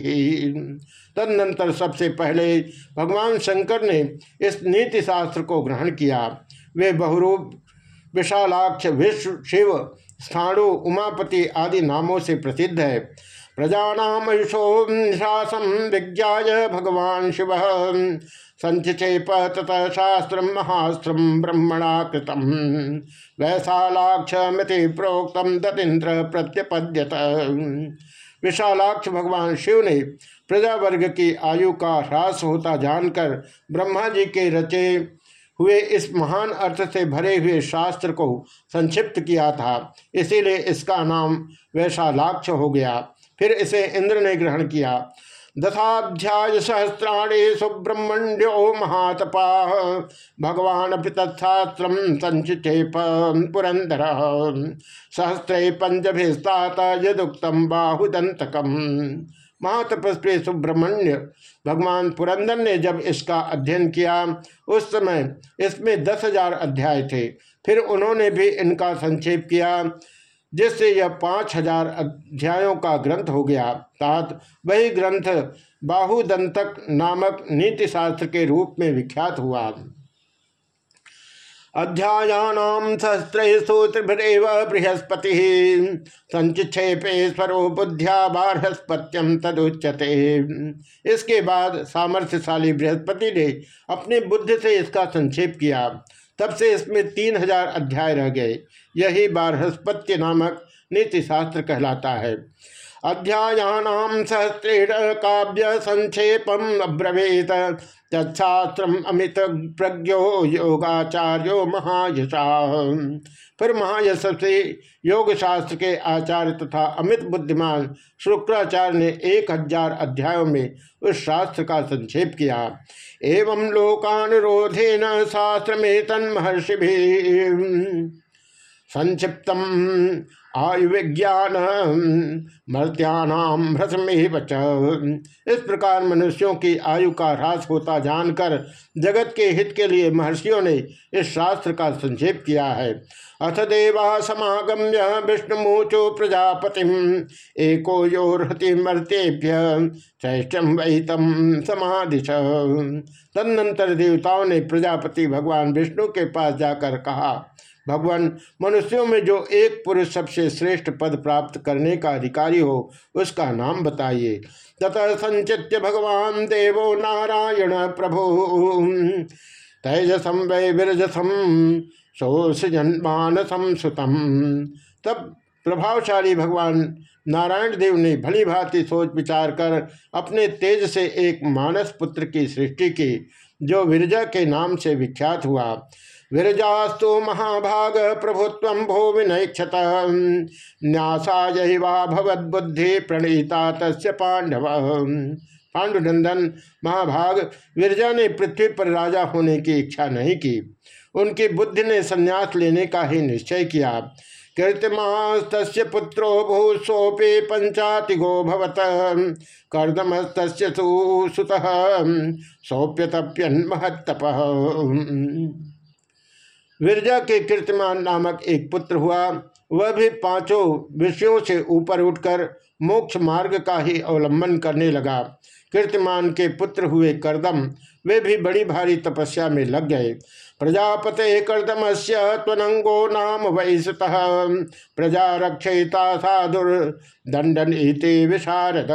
तदनंतर सबसे पहले भगवान शंकर ने इस नीति शास्त्र को ग्रहण किया। वे बहुरूप, विशालाक्ष, विश्व, शिव स्थाणु, उमापति आदि नामों से प्रसिद्ध है। प्रजानामयुषोशासम विज्ञा भगवान शिव संचेप ततः शास्त्र महास्त्र ब्रह्मणा कृतम वैशालाक्षमिति प्रोक्तम दतीन्द्र प्रत्यपद्यत। विशालाक्ष भगवान शिव ने प्रजा वर्ग की आयु का ह्रास होता जानकर ब्रह्मा जी के रचे हुए इस महान अर्थ से भरे हुए शास्त्र को संक्षिप्त किया था। इसीलिए इसका नाम वैशालाक्ष हो गया। फिर इसे इंद्र ने ग्रहण किया। दशाध्याय सहस्राणी सुब्रह्मण्यो महातपा भगवान तत्शास्त्र संचिक्षेप पुरंदर। सहस्रे पंचभिस्तात यदुक्तम बाहुदंतकम महातपस्वी सुब्रह्मण्य भगवान पुरंदर ने जब इसका अध्ययन किया, उस समय इसमें दस हज़ार अध्याय थे। फिर उन्होंने भी इनका संक्षेप किया, जिससे यह पाँच हज़ार अध्यायों का ग्रंथ हो गया। तात वही ग्रंथ बाहुदंतक नामक नीतिशास्त्र के रूप में विख्यात हुआ। अध्यायानाम सहस्रेशु त्रिभुरेव बृहस्पति। संचिक्षेपे स्वरो बुद्ध्या बारहस्पत्यम तदुच्यते। इसके बाद सामर्थ्यशाली बृहस्पति ने अपने बुद्धि से इसका संक्षेप किया। तब से इसमें तीन हज़ार अध्याय रह गए। यही बारहस्पत्य नामक नीति शास्त्र कहलाता है। अध्यायानाम सहस्रेण काव्य संक्षेपम अब्रवीत। तत्शास्त्रम अमित प्रज्ञो योगाचार्यो महायशा। फिर महायश से योग शास्त्र के आचार्य तथा अमित बुद्धिमान शुक्राचार्य ने एक हज़ार अध्यायों में उस शास्त्र का संक्षेप किया। एवं लोकानुरोधे न शास्त्र में तन महर्षि भी संक्षिप्तम आयु विज्ञान मर्त्यानाम भ्रसमेव इस प्रकार मनुष्यों की आयु का ह्रास होता जानकर जगत के हित के लिए महर्षियों ने इस शास्त्र का संक्षेप किया है। अथ देवा समागम्य विष्णुमूचो प्रजापति एको योरहति मर्तेभ्य श्रेष्ठम वहितम समाधिश। तदनंतर देवताओं ने प्रजापति भगवान विष्णु के पास जाकर कहा भगवान मनुष्यों में जो एक पुरुष सबसे श्रेष्ठ पद प्राप्त करने का अधिकारी हो, उसका नाम बताइए। तथा संचित्य भगवान देवो नारायण प्रभु। तेजसम वै विरजसम सोसजन्मानसम सुतम। तब प्रभावशाली भगवान नारायण देव ने भली भांति सोच विचार कर अपने तेज से एक मानस पुत्र की सृष्टि की, जो विरजा के नाम से विख्यात हुआ। विरजास्तु महाभाग प्रभुत्व भो विनक्षत न्यासाय भवद्बुद्धि प्रणीता तस् पांडव। पांडुनंदन महाभाग, विरजा ने पृथ्वी पर राजा होने की इच्छा नहीं की। उनकी बुद्धि ने संन्यास लेने का ही निश्चय किया। कीर्तिमास्त पुत्रो भूसोपे पंचातिगो भवत। कर्दमस्त सुत सौप्यतप्यन महत्तप विरजा के कीर्तिमान नामक एक पुत्र हुआ। वह भी पाँचों विषयों से ऊपर उठकर मोक्ष मार्ग का ही अवलंबन करने लगा। कीर्तिमान के पुत्र हुए करदम, वे भी बड़ी भारी तपस्या में लग गए। प्रजापते कर्दम से त्वनंगो नाम वैसत, प्रजा रक्षयिता साधुर दंडन इति विशारद।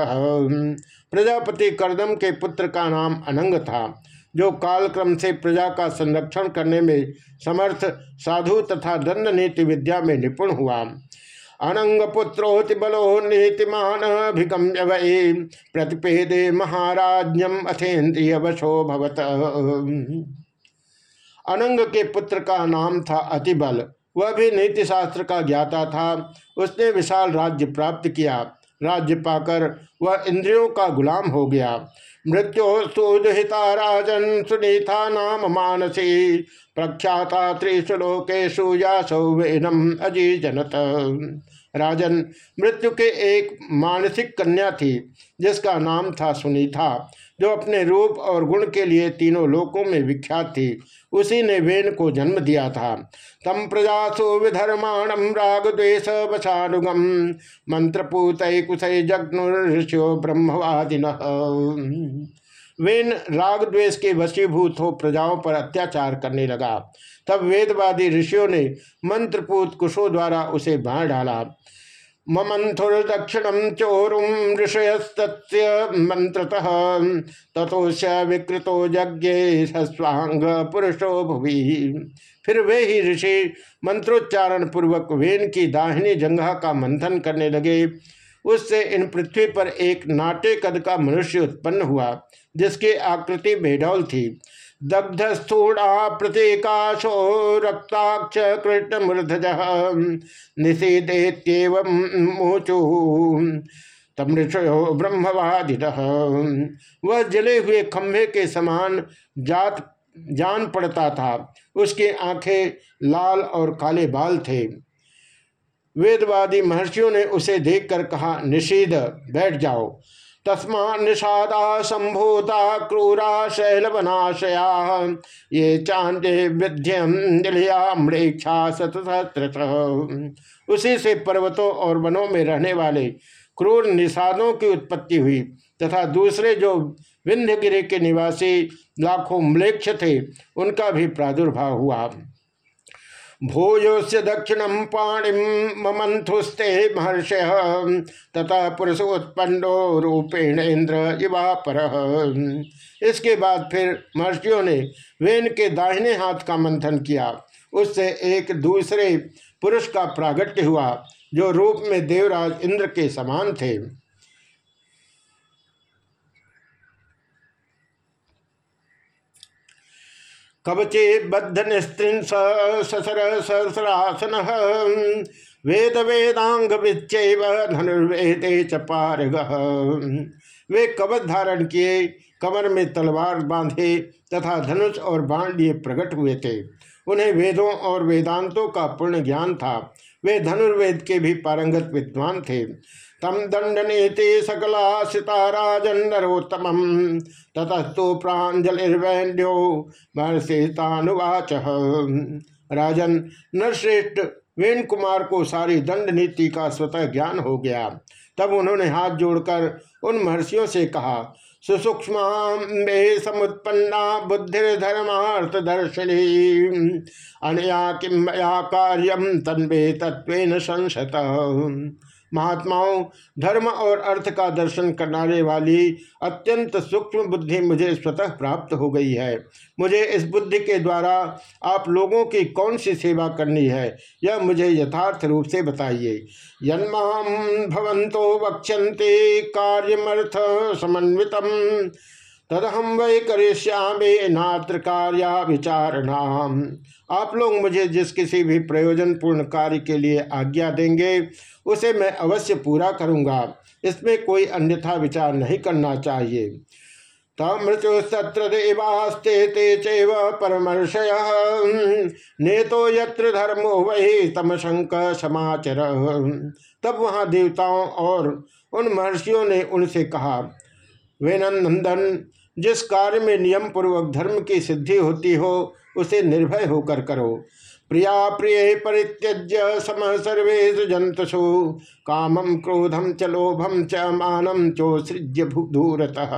प्रजापति कर्दम के पुत्र का नाम अनंग था। जो कालक्रम से प्रजा का संरक्षण करने में समर्थ साधु तथा दंड नीति विद्या में निपुण हुआ। अनंग पुत्रोति बलो नीतिमान भिगम्य वही प्रतिपेदे महाराज्यम अथेन्द्रिय वशो भवत। अनंग के पुत्र का नाम था अतिबल। वह भी नीति शास्त्र का ज्ञाता था। उसने विशाल राज्य प्राप्त किया। राज्य पाकर वह इंद्रियों का गुलाम हो गया। मृत्यो सुदहिता राजन सुनीता नाम मानसी। प्रख्याता त्रिशुलोकेशु या वेनम अजी जनत राजन, मृत्यु के एक मानसिक कन्या थी, जिसका नाम था सुनीता। जो अपने रूप और गुण के लिए तीनों लोकों में विख्यात थी, उसी ने वेन को जन्म दिया था। तम प्रजासु विधर्माणम राग द्वेश वसानुगम मंत्रपूत कुश जग्नुषो ब्रह्मवादिन। वेन राग द्वेष के वशीभूत हो प्रजाओं पर अत्याचार करने लगा। तब वेदवादी ऋषियों ने मंत्रपूत कुशों द्वारा उसे बाढ़ डाला। ममंथुर्दक्षिणम चोरुम ऋषयस्त मंत्रतः तथोश विकृतो यज्ञ स्वांग पुरुषो भुवि। फिर वे ही ऋषि मंत्रोच्चारण पूर्वक वेन की दाहिनी जंघा का मंथन करने लगे। उससे इन पृथ्वी पर एक नाटे कद का मनुष्य उत्पन्न हुआ, जिसकी आकृति बेडौल थी। दग्ध स्थूणा प्रतीकाशो रक्ताक्ष कृष्ण मूर्धज निषेधेत्यव मोचु। ब्रह्मवादि वह जले हुए खंभे के समान जात जान पड़ता था। उसकी आँखें लाल और काले बाल थे। वेदवादी महर्षियों ने उसे देखकर कहा, निषेध, बैठ जाओ। तस्मा निषादा संभूता क्रूरा शैलवनाशया। ये चांदे विध्यम मृक्षा उसी से पर्वतों और वनों में रहने वाले क्रूर निषादों की उत्पत्ति हुई, तथा दूसरे जो विंध्यगिरी के निवासी लाखों म्लेक्ष थे, उनका भी प्रादुर्भाव हुआ। भूयोस्य दक्षिणम पाणिम ममंथुस्ते महर्ष तथा पुरुष उत्पन्नो रूपेण इंद्र इवा पर इसके बाद फिर महर्षियों ने वेन के दाहिने हाथ का मंथन किया। उससे एक दूसरे पुरुष का प्रागट्य हुआ, जो रूप में देवराज इंद्र के समान थे। कवचे बद्ध निस्त्रिंस ससर सहस्रासन वेद वेदांग धनुर्वेदे च पारग। वे कवच धारण किए, कमर में तलवार बांधे तथा धनुष और बाण लिए प्रकट हुए थे। उन्हें वेदों और वेदांतों का पूर्ण ज्ञान था। वे धनुर्वेद के भी पारंगत विद्वान थे। तम दंड नीति सकला सिताराजन नरोत्तम ततस्तु प्राजलिर्वैन्यो महर्षितानुवाच। राजन नरश्रेष्ठ वेन कुमार को सारी दंड नीति का स्वतः ज्ञान हो गया। तब उन्होंने हाथ जोड़कर उन महर्षियों से कहा, सुसूक्ष्म समुत्पन्ना बुद्धिर्धर्मार्थ दर्शनी अनया किम कार्यम तन्वे तत्व संसत महात्माओं, धर्म और अर्थ का दर्शन करने वाली अत्यंत सूक्ष्म बुद्धि मुझे स्वतः प्राप्त हो गई है। मुझे इस बुद्धि के द्वारा आप लोगों की कौन सी सेवा करनी है, यह मुझे यथार्थ रूप से बताइए। यन्माम भवंतो वक्ष्यंते कार्यमर्थ समन्वितम। तदहम वही करिष्यामे नात्र कार्या विचारणा आप लोग मुझे जिस किसी भी प्रयोजन पूर्ण कार्य के लिए आज्ञा देंगे, उसे मैं अवश्य पूरा करूँगा। इसमें कोई अन्यथा विचार नहीं करना चाहिए। तमृत्यु सत्र देवास्ते ते चैव परमर्षय। नेतो यत्र धर्मो वही तम शंक समाचर। तब वहाँ देवताओं और उन महर्षियों ने उनसे कहा वेनंदन जिस कार्य में नियम पूर्वक धर्म की सिद्धि होती हो उसे निर्भय होकर करो। प्रिया प्रिय परित्यज्य सम सर्वेशु जंतु कामम क्रोधम च लोभम च मानम चोसृज्य दूरतः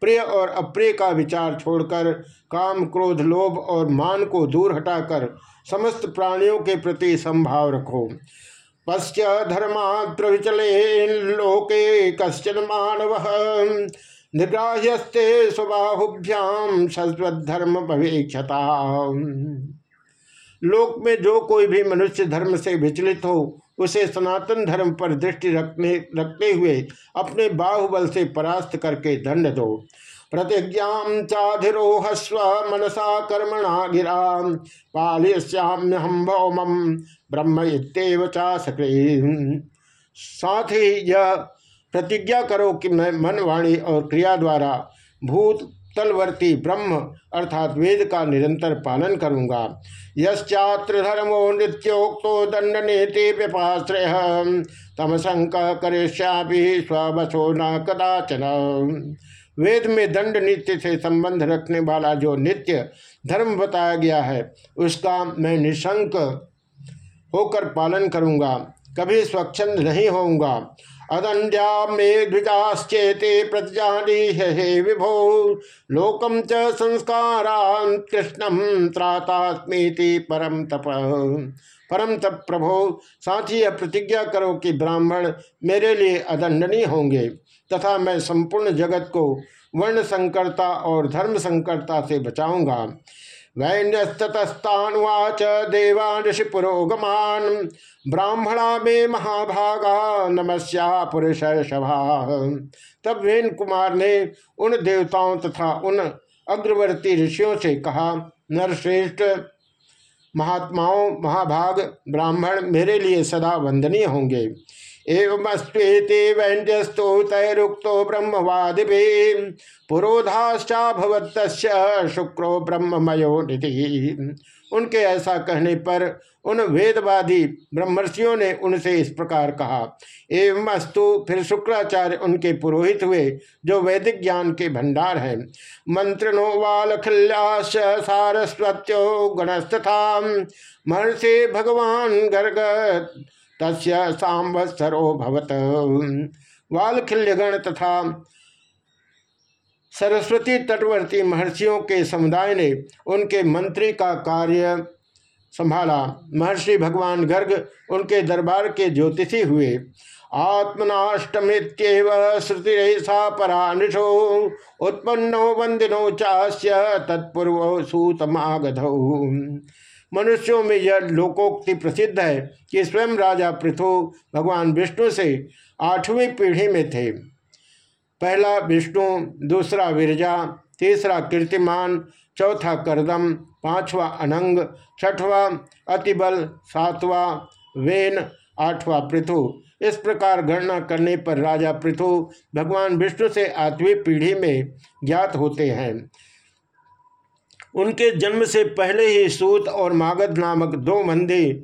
प्रिय और अप्रिय का विचार छोड़कर, काम, क्रोध, लोभ और मान को दूर हटाकर समस्त प्राणियों के प्रति संभाव रखो। पश्च धर्मात्र विचले लोके कश्चन मानव। निग्राह्यस्ते स्वबाहुभ्याम सस्वधर्म भवेक्षता लोक में जो कोई भी मनुष्य धर्म से विचलित हो, उसे सनातन धर्म पर दृष्टि रखने, रखते हुए अपने बाहुबल से परास्त करके दंड दो। प्रतिज्ञा चाधिरोहस्व मनसा कर्मणा गिरा। पालयश्याम्य हम भौमम ब्रह्म इतव चा साथ ही यह प्रतिज्ञा करो कि मैं मन वाणी और क्रिया द्वारा भूत, तलवर्ती, ब्रह्म अर्थात वेद का निरंतर पालन करूँगा। यश्चात्र धर्मो नृत्योक्तो दंड नीति तम शंका करिष्यापि स्वसो न कदाचन। वेद में दंड नित्य से संबंध रखने वाला जो नित्य धर्म बताया गया है, उसका मैं निशंक होकर पालन करूँगा। कभी स्वच्छंद नहीं होऊँगा। अदंड्या मे द्विजाश्चेते प्रतिजानी, हे विभो। लोकम च संस्कारा कृष्णम त्रातास्मीति परम तप। परम तप, प्रभो, साथ ही प्रतिज्ञा करो कि ब्राह्मण मेरे लिए अदंडनीय होंगे, तथा मैं संपूर्ण जगत को वर्ण संकरता और धर्म संकरता से बचाऊँगा। वैन्यस्तस्तानुवाच देवानषि पुरोगमान ब्राह्मणा में महाभागा नमस्या पुरुष सभा तब वेन कुमार ने उन देवताओं तथा उन अग्रवर्ती ऋषियों से कहा, नरश्रेष्ठ, महात्माओं, महाभाग, ब्राह्मण मेरे लिए सदा वंदनीय होंगे। एवमस्वेते वैंड्यस्तो ब्रह्मवादि पुरोधाश्चाभवत शुक्रो ब्रह्ममयो निधि। उनके ऐसा कहने पर उन वेदवादी ब्रह्मर्षियों ने उनसे इस प्रकार कहा एवं अस्तु फिर शुक्राचार्य उनके पुरोहित हुए, जो वैदिक ज्ञान के भंडार हैं। मंत्रणो वालखल्याश सारस्वत्यो गणस्तथा। महर्षि भगवान गर्ग तस्य सांवत्सरो वालखिल्यगण तथा सरस्वती तटवर्ती महर्षियों के समुदाय ने उनके मंत्री का कार्य संभाला। महर्षि भगवान गर्ग उनके दरबार के ज्योतिषी हुए। आत्मनाष्टमित्यव श्रुतिरेशा परानिशो उत्पन्नो वंदिनो चास्य तत्पूर्व सूतमागधौ। मनुष्यों में यह लोकोक्ति प्रसिद्ध है कि स्वयं राजा पृथु भगवान विष्णु से आठवीं पीढ़ी में थे। पहला विष्णु, दूसरा विरजा, तीसरा कीर्तिमान, चौथा करदम, पांचवा अनंग, छठवा अतिबल, सातवा वेन, आठवां पृथु। इस प्रकार गणना करने पर राजा पृथु भगवान विष्णु से आठवीं पीढ़ी में ज्ञात होते हैं। उनके जन्म से पहले ही सूत और मागध नामक दो मंदिर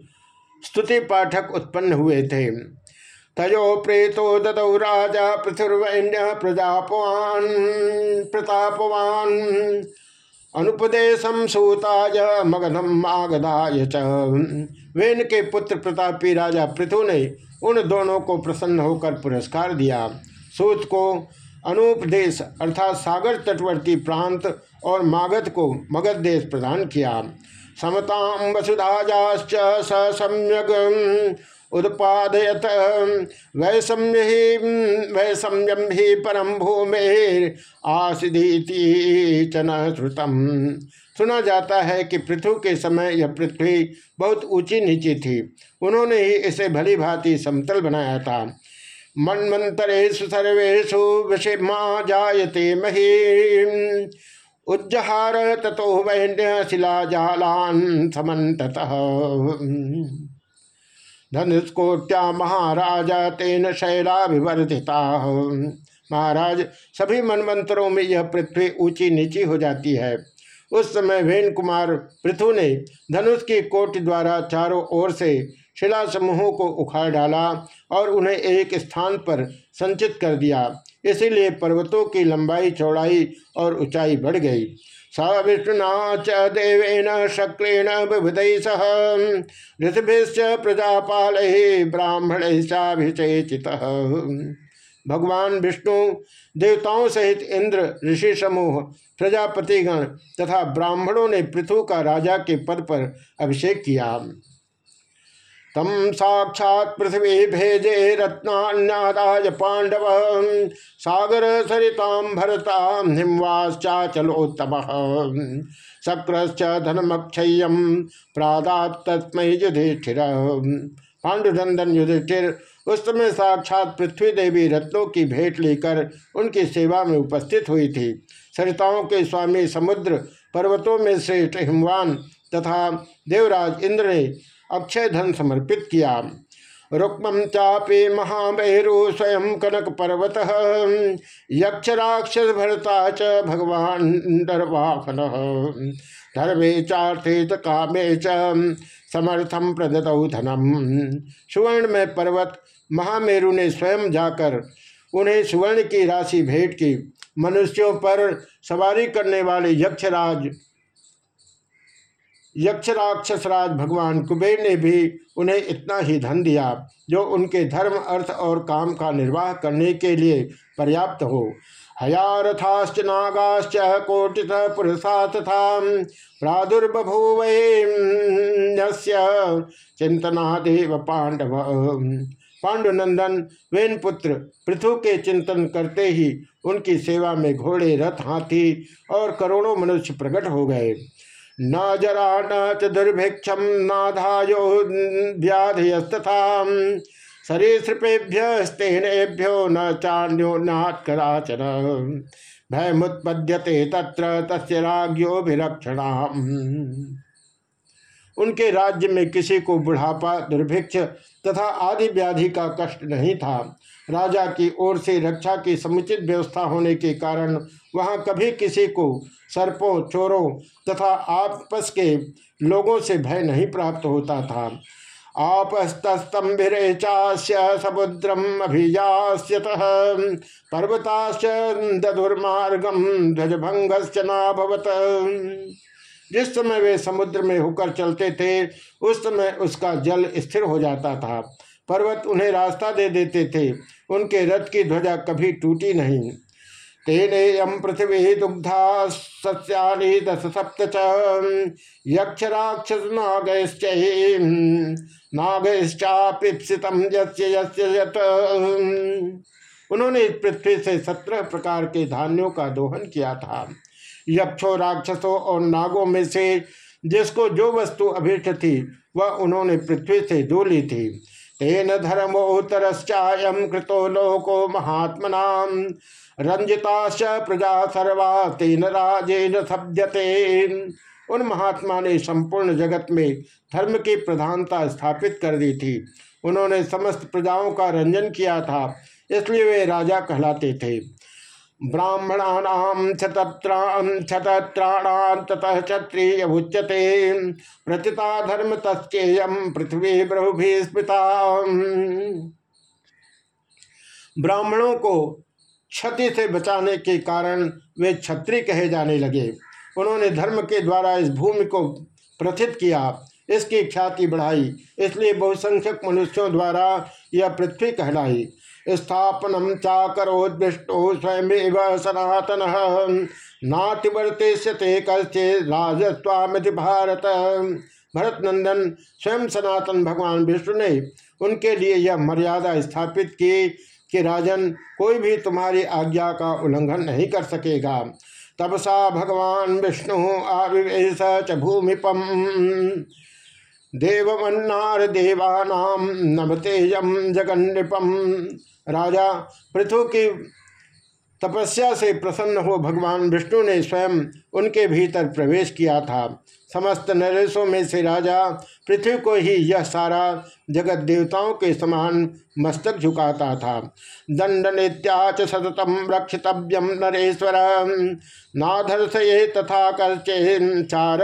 स्तुति पाठक उत्पन्न हुए थे। तयो प्रेतो ददौ राजा पृथुर्वैन्य प्रजापवान, प्रतापवान। अनुपदेशम सूताय मगधम मागधाय वेन के पुत्र प्रतापी राजा पृथु ने उन दोनों को प्रसन्न होकर पुरस्कार दिया। सूत को अनुपदेश अर्थात सागर तटवर्ती प्रांत और मागध को मगध देश प्रदान किया। समताम वसुधाजाश्च स सम्यक उत्पादयत। वैषम्य ही वैषम्यम ही परम भूमि आसिधीति चन सुना जाता है कि पृथ्वी के समय यह पृथ्वी बहुत ऊँची नीची थी। उन्होंने ही इसे भली भांति समतल बनाया था। मन्वंतरेशु सर्वेशु विषमा जायते मही उज्जहार ततो वैन्य शिलाजालान समत धनुष्कोट्या महाराजा तेन शैलाभिवर्धिता महाराज, सभी मनमंत्रों में यह पृथ्वी ऊँची नीची हो जाती है। उस समय वेन कुमार पृथु ने धनुष की कोट द्वारा चारों ओर से शिला समूहों को उखाड़ डाला और उन्हें एक स्थान पर संचित कर दिया। इसीलिए पर्वतों की लंबाई, चौड़ाई और ऊंचाई बढ़ गई। स विष्णुना च देवेन शक्रेण विभुद सह ऋषभिश्च प्रजापाल ब्राह्मण चाभिषेचित भगवान विष्णु देवताओं सहित इंद्र, ऋषि समूह, प्रजापतिगण तथा ब्राह्मणों ने पृथु का राजा के पद पर अभिषेक किया। तम साक्षात पृथ्वी भेजे रत्नान्यादाय पांडव सागर सरिताम भरताम हिमवाश्चाचलोत्तम शक्रश्च धनमक्षय प्रादात तस्मय युधिष्ठिर। पांडुनंदन युधिष्ठिर, उस समय साक्षात पृथ्वी देवी रत्नों की भेंट लेकर उनकी सेवा में उपस्थित हुई थी। सरिताओं के स्वामी समुद्र पर्वतों में श्रेष्ठ हिमवान तथा देवराज इंद्र ने अक्षय धन समर्पित किया। रुक्म चापे महाबैरु स्वयं कनक पर्वत यक्ष राक्षस भरता च भगवान डरवाहन धर्मे चार्थे कामे च समर्थम प्रदत धनम सुवर्ण में पर्वत, महामेरु ने स्वयं जाकर उन्हें सुवर्ण की राशि भेंट की। मनुष्यों पर सवारी करने वाले यक्षराज यक्ष राक्षस राज भगवान कुबेर ने भी उन्हें इतना ही धन दिया, जो उनके धर्म, अर्थ और काम का निर्वाह करने के लिए पर्याप्त हो। हयारथाश्च नागाश्च कोटि पुरुषा तथा प्रादुर्बभूव चिंतनादेव पांडव। पांडुनंदन वेन पुत्र पृथु के चिंतन करते ही उनकी सेवा में घोड़े, रथ, हाथी और करोड़ों मनुष्य प्रकट हो गए। न जरा न च दुर्भिक्षम नाधायो व्याधयस्तथा सरीसृपेभ्य स्तेनेभ्यो न चान्यो नात्कराचर भयमुत्पद्यते तत्र तस्य राज्योभिरक्षणाम उनके राज्य में किसी को बुढ़ापा, दुर्भिक्ष तथा आदि व्याधि का कष्ट नहीं था। राजा की ओर से रक्षा की समुचित व्यवस्था होने के कारण वहाँ कभी किसी को सर्पों, चोरों तथा आपस के लोगों से भय नहीं प्राप्त होता था। आपस्तंभिरे चास्य समुद्रम अभिजास्यत पर्वताश्च दधुर्मार्गम ध्वजभंगश्च नाभवत। जिस समय वे समुद्र में होकर चलते थे, उस समय उसका जल स्थिर हो जाता था। पर्वत उन्हें रास्ता दे देते थे। उनके रथ की ध्वजा कभी टूटी नहीं। तेनेयम पृथ्वी दुग्धा सस्यानि दस सप्त यक्ष राक्षस नागश्च नागश्चापिप्सित उन्होंने इस पृथ्वी से सत्रह प्रकार के धान्यों का दोहन किया था। यक्षों, राक्षसों और नागों में से जिसको जो वस्तु अभिष्ट थी, वह उन्होंने पृथ्वी से दो ली थी। तेन धर्मोतरश्चायम कृतो लोको महात्मना रंजिता प्रजा सर्वा तेन राजेन सभ्यते। उन महात्मा ने संपूर्ण जगत में धर्म की प्रधानता स्थापित कर दी थी। उन्होंने समस्त प्रजाओं का रंजन किया था, इसलिए वे राजा कहलाते थे। ब्राह्मणानाम क्षतत्राणाम ततः क्षत्रिय प्रतिता धर्म तस्ेयम पृथ्वी बहुभी स्मृता। ब्राह्मणों को क्षति से बचाने के कारण वे क्षत्रिय कहे जाने लगे। उन्होंने धर्म के द्वारा इस भूमि को प्रथित किया। इसकी ख्याति बढ़ाई। इसलिए बहुसंख्यक मनुष्यों द्वारा यह पृथ्वी कहलाई। स्थापनम चाकरोदृष्टो स्वयं सनातन। नातिवर्तिष्यते कश्चे राजस्वामिति भारत। भरत नंदन स्वयं सनातन भगवान विष्णु ने उनके लिए यह मर्यादा स्थापित की कि राजन कोई भी तुम्हारी आज्ञा का उल्लंघन नहीं कर सकेगा। तपसा भगवान विष्णु आविवेश भूमिपम। देवमन्नार देवानाम नमतेयम जगन्नृपम राजा पृथु की तपस्या से प्रसन्न हो भगवान विष्णु ने स्वयं उनके भीतर प्रवेश किया था। समस्त नरेशों में से राजा, पृथ्वी को ही यह सारा जगत देवताओं के समान मस्तक झुकाता था। दंड नित्याच सततम रक्षितव्यम नरेश्वर। नाधर्षये तथा कर्चे चार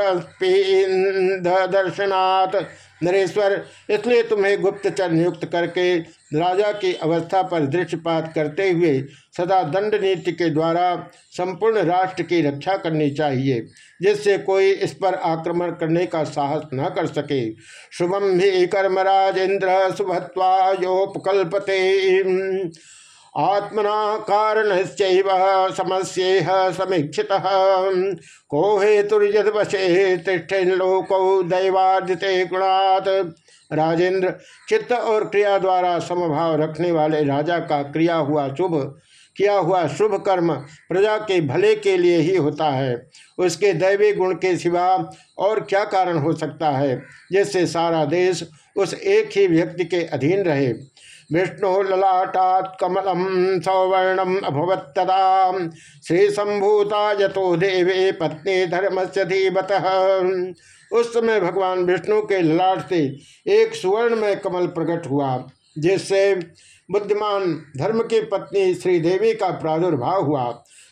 दर्शनाथ नरेश्वर, इसलिए तुम्हें गुप्तचर नियुक्त करके राजा की अवस्था पर दृष्टिपात करते हुए सदा दंड नीति के द्वारा संपूर्ण राष्ट्र की रक्षा करनी चाहिए। जिससे कोई इस पर आक्रमण करने का साहस न कर सके। शुभम भी कर्म राजेन्द्र शुभत्वायोपकल्पते आत्मना कारण समस्ये समीक्षित। को हेतुर्यद तिष्ठन लोको दैवादिते गुणात। राजेंद्र चित्त और क्रिया द्वारा समभाव रखने वाले राजा का क्रिया हुआ शुभ। किया हुआ शुभ कर्म प्रजा के भले के लिए ही होता है। उसके दैवी गुण के सिवा और क्या कारण हो सकता है, जिससे सारा देश उस एक ही व्यक्ति के अधीन रहे। विष्णु ललाटात कमलम सौवर्णम अभवत्तदा श्री संभूता यतो देवे पत्नी धर्म से धीमत। उस समय भगवान विष्णु के ललाट से एक सुवर्ण में कमल प्रकट हुआ। जिससे बुद्धिमान धर्म की पत्नी श्रीदेवी का प्रादुर्भाव हुआ।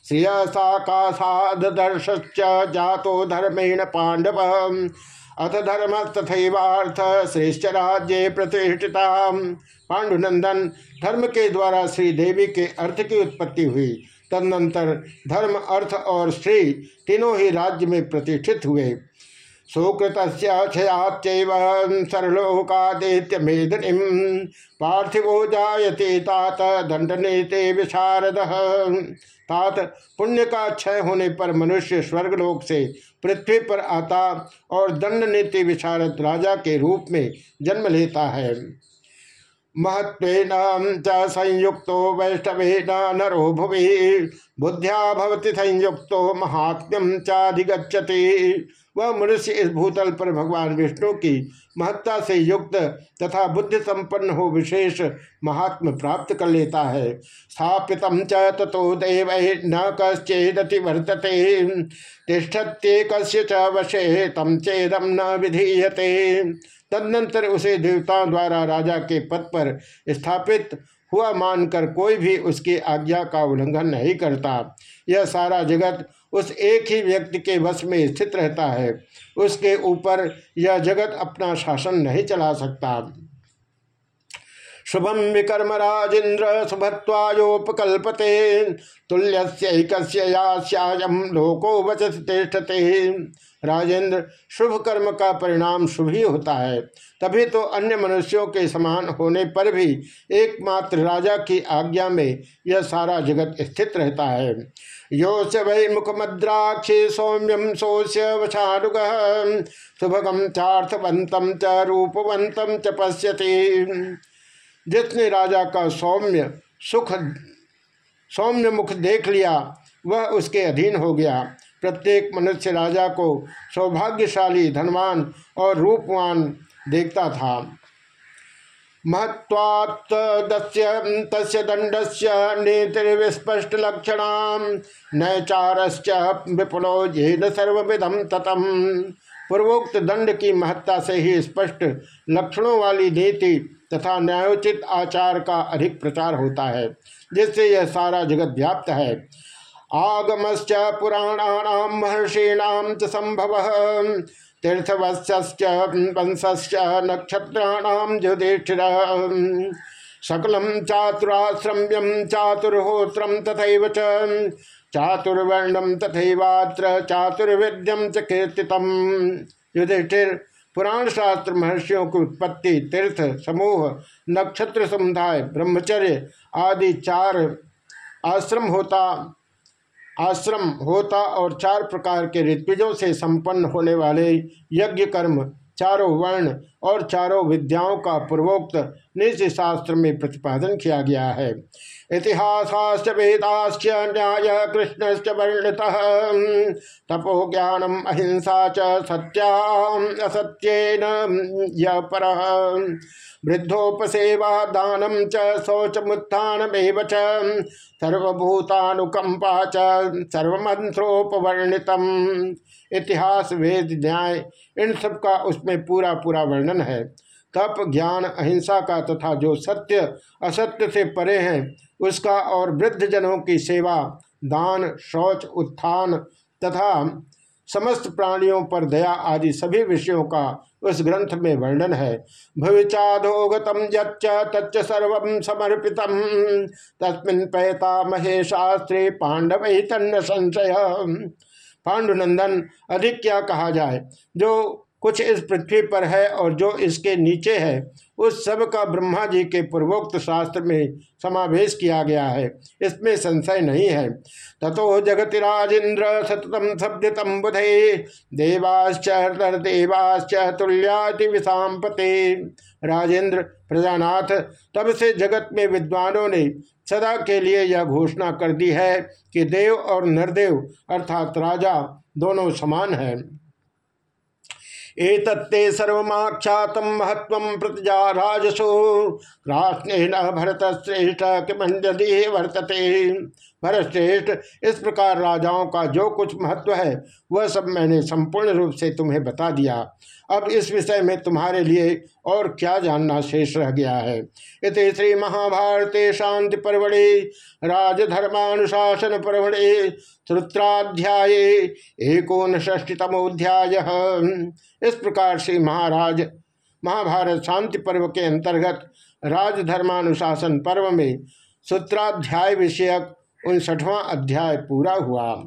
श्रिय साकाशादर्श जातो धर्मेण पांडव अथ धर्म तथैवार्थ श्रेष्ठ राज्य प्रतिष्ठिता पांडुनंदन धर्म के द्वारा श्री देवी के अर्थ की उत्पत्ति हुई। तदनंतर धर्म, अर्थ और श्री तीनों ही राज्य में प्रतिष्ठित हुए। सुकृत क्षयाच सरलोकादित्य मेदनी पार्थिवो जायते तात दंडने विशारद। तात पुण्य का क्षय होने पर मनुष्य स्वर्गलोक से पृथ्वी पर आता और दंड नीति विशारद राजा के रूप में जन्म लेता है। महत्व संयुक्त वैष्णवेन नरो भुवि, बुद्ध्या भवति संयुक्त महात्म्यम चाधिगछति वह मनुष्य इस भूतल पर भगवान विष्णु की महत्ता से युक्त तथा बुद्धि संपन्न हो विशेष महात्म प्राप्त कर लेता है। स्थापित च तथो देव न कश्चेदति वर्तते। तिष्ठत्ये कस्य च वशे तम चेदम न विधीयते। तदनंतर उसे देवताओं द्वारा राजा के पद पर स्थापित हुआ मानकर कोई भी उसकी आज्ञा का उल्लंघन नहीं करता। यह सारा जगत उस एक ही व्यक्ति के वश में स्थित रहता है। उसके ऊपर यह जगत अपना शासन नहीं चला सकता। शुभम विकर्म राजेन्द्र शुभत्वायोपकल्पते तुल्यम लोको वचस तिष्ठते राजेंद्र, शुभ कर्म का परिणाम शुभ ही होता है। तभी तो अन्य मनुष्यों के समान होने पर भी एकमात्र राजा की आज्ञा में यह सारा जगत स्थित रहता है। यो से वै मुखमद्राक्षे सौम्यम सोस्य वशानुग शुभगम चार्थवंतम च रूपवंतम च पश्यति। जिसने राजा का सौम्य सुख, सौम्य मुख देख लिया, वह उसके अधीन हो गया। प्रत्येक मनुष्य राजा को सौभाग्यशाली, धनवान और रूपवान देखता था। तस्य दंडस्य नेतृविस्पष्ट लक्षण न चारश्च विपुलो येन सर्विधम ततम। पूर्वोक्त दंड की महत्ता से ही स्पष्ट लक्षणों वाली नीति तथा न्यायोचित आचार का अधिक प्रचार होता है, जिससे यह सारा जगत व्याप्त है। आगमश्च पुराणानाम महर्षीणाम च संभव। तीर्थवश्च वंश्च नक्षत्राणाम युधिष्ठिर। सकलम चातुराश्रम्यम चातुर्होत्रम तथा च। तथैवात्र चातुर्विद्यम च कीर्तितम। युधिष्ठिर पुराण शास्त्र महर्षियों की उत्पत्ति, तीर्थ, समूह, नक्षत्र समुदाय, ब्रह्मचर्य आदि चार आश्रम होता। आश्रम होता और चार प्रकार के ऋत्विजों से संपन्न होने वाले यज्ञ कर्म, चारों वर्ण और चारों विद्याओं का पूर्वोक्त निज शास्त्र में प्रतिपादन किया गया है। इतिहास वेदाश्च न्याय कृष्णश्च वर्णित। तपो ज्ञानम अहिंसा च सत्या असत्यन पर। वृद्धोपसेवा दानम च शौचमुत्थान सर्वभूतानुकंपा च सर्वमंत्रोपवर्णितम इतिहास, वेद, न्याय, इन सब का उसमें पूरा पूरा वर्णन है। तप, ज्ञान, अहिंसा का तथा जो सत्य, असत्य से परे हैं, उसका और वृद्ध जनों की सेवा, दान, शौच, उत्थान तथा समस्त प्राणियों पर दया आदि सभी विषयों का उस ग्रंथ में वर्णन है। भविचाधोगतम यच्च, तच्च सर्व समर्पित। तस्मिन पैता महेशास्त्री पांडव ही तन्न संशय पांडुनंदन अधिक क्या कहा जाए? जो कुछ इस पृथ्वी पर है और जो इसके नीचे है, उस सब का ब्रह्मा जी के पूर्वोक्त शास्त्र में समावेश किया गया है। इसमें संशय नहीं है। ततो जगति राजेन्द्र सततम शब्दितम बुधे, देवाश्च देवाश्च तुल्याति विषापते राजेंद्र प्रजानाथ, तब से जगत में विद्वानों ने सदा के लिए यह घोषणा कर दी है कि देव और नरदेव अर्थात राजा दोनों समान हैं। एतत्ते सर्वमाख्यातम महत्व प्रतिजा राजसो। राष्ट्र भरत श्रेष्ठ किमंजलि वर्तते। भरत श्रेष्ठ। इस प्रकार राजाओं का जो कुछ महत्व है, वह सब मैंने संपूर्ण रूप से तुम्हें बता दिया। अब इस विषय में तुम्हारे लिए और क्या जानना शेष रह गया है? इत श्री महाभारते शांति परवड़े, राजधर्मानुशासन परवड़े श्रुत्राध्याय एकोन इस प्रकार से महाराज, महाभारत शांति पर्व के अंतर्गत राजधर्मानुशासन पर्व में सूत्राध्याय विषयक उनसठवां अध्याय पूरा हुआ।